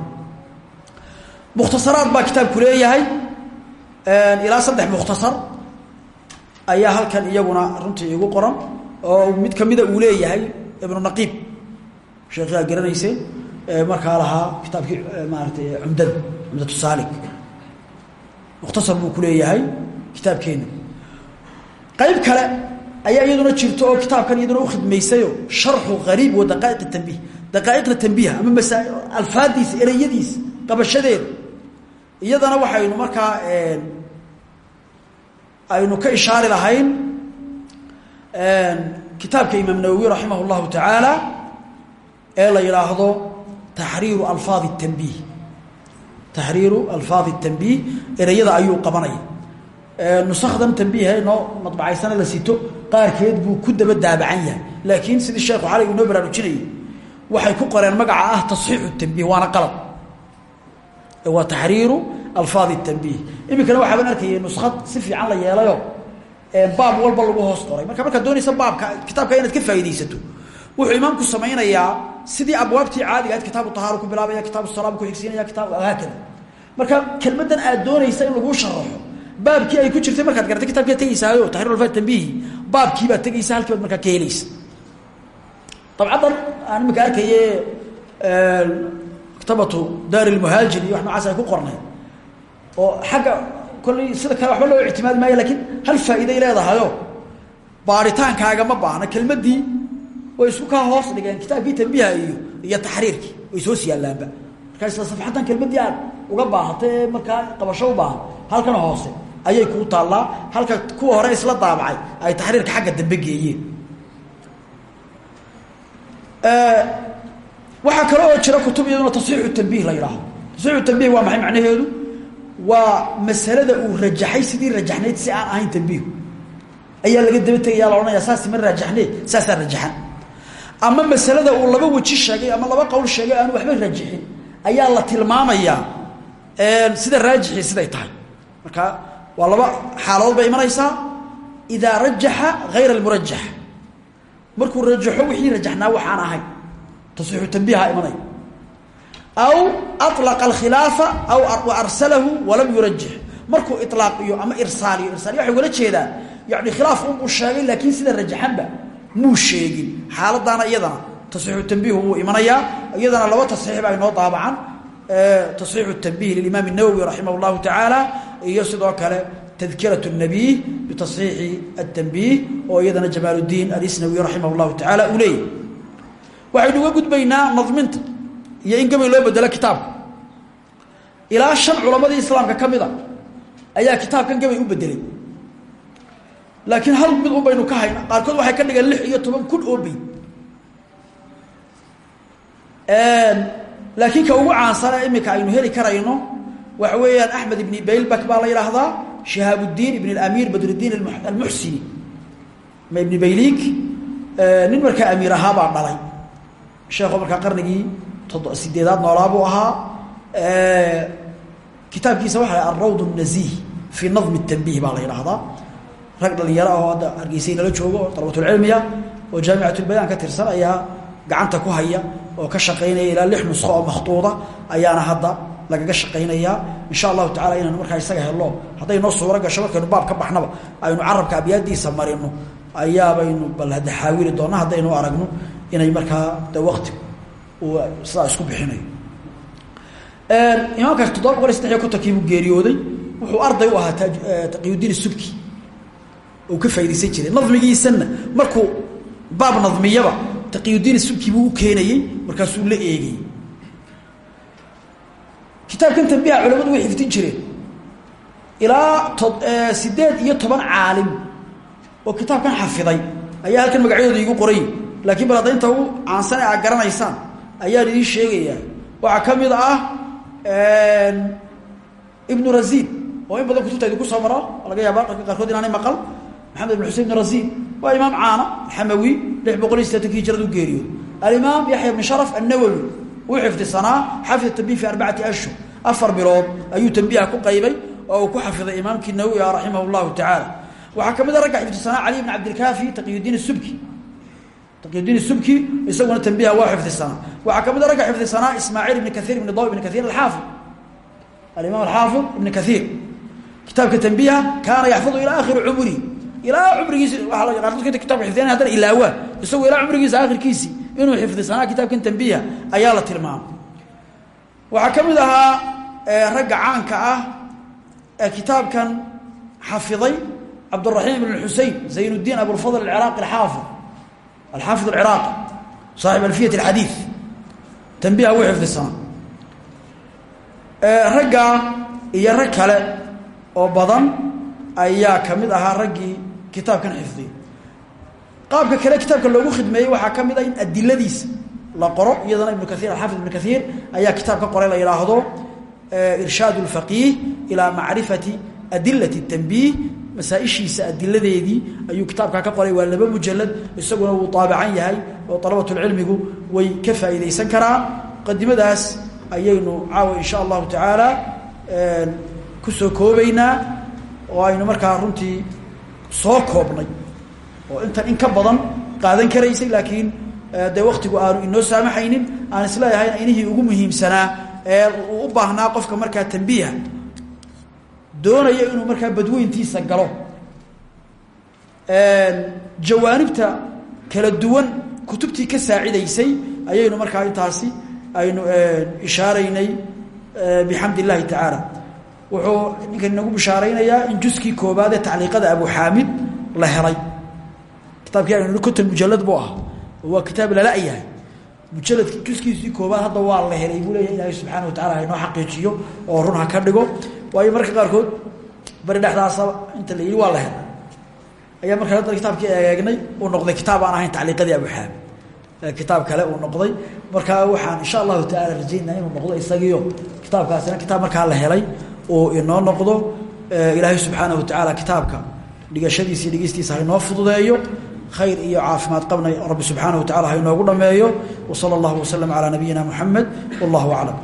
mukhtasaraad baa kitaabku leeyahay ilaa saddex mukhtasar ayaa halkan iyaguna runtii igu qoran oo mid kamida uu leeyahay ibnu naqiib sheekhiaa garanayseen markaa lahaa kitaabkii maaratay cumdada cumdatu saalik mukhtasar buu ku leeyahay kitaabkeena qayb kale ayaa iyaduna jirto oo kitaabkan iyaduna ukhidmaysayo sharxu hariib wa daqaa'iq tanbiih daqaa'iqda tanbiiha ama masaa alfaadiisa ereyadiisa qabashadeeda iyadana waxaynu markaa aynu ka ishaari lahayn kitaabka imaam nawowi raximah اllahu tacaala ee la yidhaahdo taxriiru alfaadi الtanbiih taxriiru alfaadi الtanbiih ereyada ayuu qabanaya. Nusakdan tanbiihe noo madbacaysana la sito qaarkeed buu ku daba daabacan yahay. Laakiin sidii sheekhu xalay uu noo baraarujinayay waxay ku qoreen magaca ah tasxiixu tanbiih waana qalab. Waa taxriiru alfaad tanbiih. Iminkana waxaaban arkayay nuskad si fiican la yeelayo baab walba lagu hoos qoray. Marka markaad doonaysa baabka kitaabka inaad ka faaidaysato wuxuu imaamku samaynayaa sidii abwaabtii caadiga ayd kitaabu tahaaru ku bilaabaya kitaabu salaam ku xigsiinaya kitaab haakada marka kelmadan aad doonaysa in laguu sharaxo baabkii ay ku jirtay markaad garatay kitabkia tegaysaayo taxrir alfaad tanbiihi baabkii baad tegaysa halkii baad markaa ka helaysa dabcaddan aan iminka arkaye maktabatu daar lmuhaajir iyo wax noocaas ay ku qornay oo xagga kollay sida kale waxba loo ictimaadi maayo lakiin hal faa'iiday leedahayo baaritaankaaga ma baahna kelmaddii way isku kaa hoos dhigeen kitaabkii tanbiiha iyo iyo taxriirkii. Way soo siyaallaanba markaa isla safxaddan kelmaddii aad uga baahato ee markaa qabasho u baahan. Halkan hoose ayay kuu taallaa. Halka kuwa hore isla daabacay ay taxriirka xagga dambe geeyeen. Waxaa kale oo jira kutub iyaduna tasxiixu tanbiih la yidhaahdo. Tasxiixu tanbiih waa maxay macnaheedu? Waa masalada uu rajaxay sidii rajaxnayd si aan ahayn tanbiihu. Ayaa laga daba tegaya la odhanaya saasi ma rajaxne saasaa rajaxan ama masalada uu laba weji sheegay ama laba qowl sheegay aanu waxba rajixin ayaa la tilmaamayaa sida raajixii siday tahay. Marka waa laba xaaladood bay imanaysaa. Idaa rajaxa hayra almurajax markuu rajaxo wixii rajaxnaa waxaan ahayn tasxiixu tanbiiha imanaya aw alaqa alkhilaafa aw arsalahu walam yurajix markuu ama irsaaliyo irsaaliyo waxay ugala jeedaa. Yani khilaaf unbuu sheegay laakiin sida rajaxanba muu sheegin xaaladaana iyadana tasxiixu tanbiihu wuu imanayaa iyadana laba tasxiix baa inoo daabacan tasxiixu tanbiih lilimaam الnawowi raximah اllahu tacaala iyo sidoo kale tadkiraة الnabiih bitasxiixi الtanbiih oo iyadana jamaaluddiin alisnawi raximah اllahu tacaala uu leeyahy waxaynu uga gudbaynaa nadminta iyo in gabay loo bedelo kitaabka ilaa shan culamadii islaamka ka mid a ayaa kitaabkan gabay u bedelay laakiin hal mid un baynu ka hayna qaarkood waxay ka dhigeen lix iyo toban kun oo bey laakiin ka ugu caansana iminka aynu heli karayno waxa weeyaan axmed ibni baylbak baa la yidhaahdaa shahaabudiin ibn amiir badrudiin almuxsini ma ibni baylik eh, nin markaa amiir ahaa baa dhalay. Sheekoo markaa qarnigii toddo sideedaad noolaa buu ahaa. Eh, kitaabkiisa waxa alrawd naziih fii nadmi tanbiih baa la yidhaahdaa rag dhalinyaro ahoo hadda hargeysay nala joogo oo dalabatulcilmiya oo jaamicatlbayaan ka tirsan ayaa gacanta ku haya oo ka shaqaynaya ilaa lix nusqo oo makhtuuda ayaana hadda lagaga shaqaynayaa insha allahu tacala inaynu markaa isaga helo hadday noo suuro gasho markaynu baab ka baxnaba aynu carabka abyaadiisa marino ayaabaynu bal hadda xaawili doona haddaynu aragno inay markaa de wakti uu sidaa isku bixinayo imaamkaas toddoba boqol iyo saddex iyo kontonkii buu geeriyooday. Wuxuu arday u ahaa taqiyudiin subki uu ka faa'idaysan jiray. Nadmigiisanna markuu baab nadmiyaba taqiyudiin subki buu u keenayey markaasuu la eegayey kitaabkan tambiha culamadu way xifdin jireen. Ilaa to sideed iyo toban caalim oo kitaabkan xafiday ayaa halkan magacyadooda iigu qoray. Laakiin bal hadda inta u caansane aa garanaysaan ayaan idiin sheegayaa. Waxaa ka ah ibnu razin oo in badan kutubta idinku soo maro laga yaaba dadka qaarkood inaanay maqal maxamed ibn xusein ibn razin. Waa imaam caana xamawi lix boqol iyo sideetanki hijrada u geeriyo. Alimaam yaxya ibn sharaf annawowi uu xifdisanaa xafid tambiih fi arbacati ashhur. Afar bilood ayuu tambiiha ku qaybay oo uu ku xafiday imaamkii nawowi ah raximah llahu tacaala. Waxaa ka mid a ragga xifdisanaa cali ibn cabdilkaafi taqiyudiin subki taqiyudiin subki isaguna tambiiha waa xifdisanaa. Waxaa ka mid a ragga xifdisanaa ismaaciil ibn kaiir ibn daw ibn kaiir alxaafid alimaam alxaafid ibn kaiir kitaabka tambiiha kaana yaxfidu ilaa akhiri cumri ilaa cumrigiisi waaa la yaqaan dadka kitabka xifdiyan haddana ilaawaa isagoo ilaa cumrigiisa akhirkiisii inuu xifdisanaa kitaabkan tambiiha ayaa la tilmaamay waxaa ka mid ahaa ragga caanka ah ee kitaabkan xafiday cabdالرaحيم بن الحuseين زayn الdين abوالفضل العراqي الحاaفظ الحاaفظ العراqي صاaحب ألفyة الحadيiث تنبيha wuu xifdisanaa ragga iyo rag kale oo badan ayaa kamid ahaa raggii kitaabkan xifdiyo qaabka kale kitaabka loogu khidmeeyey waxaa ka mid a in adiladiisa la qoro iyadana ibnu kaiir alxaafid ibnu kaiir ayaa kitaab ka qoray la yidhaahdo eh, irshaad اlfaqiih ilaa macrifati adilat اtanbiih masaaishiisa adiladeedii ayuu kitaabkaa ka qoray waa laba mujalad isaguna wuu taabican yahay oo alabatulcilmigu way ka faa'iidaysan karaan. Qadimadaas ayaynu caawa in sha allahu tacaala eh, ku soo koobaynaa oo aynu markaa runtii soo koobnay oo intan in ka badan qaadan karaysay laakiin dee waktigu aanu inoo saamaxaynin aan is leeyahay inihii ugu muhiimsanaa ee uu u baahnaa qofka markaa tambiiha doonaya inuu markaa badweyntiisa galo. Jawaanibta kala duwan kutubtii ka saacidaysay ayaynu markaa intaasi aynu ishaaraynay bixamd illaahi tacaala wuxuu ninkan inagu bishaaraynayaa in juskii koobaad ee tacliiqada abu xaamid la helay. Kitaabkii aynu konton mujalad buu ahaa. Oo waa kitaab lala yahay mujaladki juskiisii koobaad hadda waa la helay buu leeyahay ilaahay subxaana wa tacala haynoo xaqiijiyo oo run ka dhigo. Waayo marka qaarkood bari dhexdaasa inta la yidhi waa la helay. Ayaa markaa hadda kitaabkii eegnay uu noqday kitaab aan ahayn tacliiqadii abuxaamid kitaab kale uu noqday. Markaa waxaan insha allahu tacaala rajaynaa inuu noqdo isagiio kitaabkaasina kitaab markaa la helay uu inoo noqdo ilaahay subxaanahu wa tacaala kitaabka dhigashadiisa iyo dhigistiisa haynoo fududeeyo khayr iyo caafimaad qabnay rabbi subxaanahu wa tacala hainoogu dhameeyo wa sala allahu waslama calaa nabiyina muxamed wallahu aclam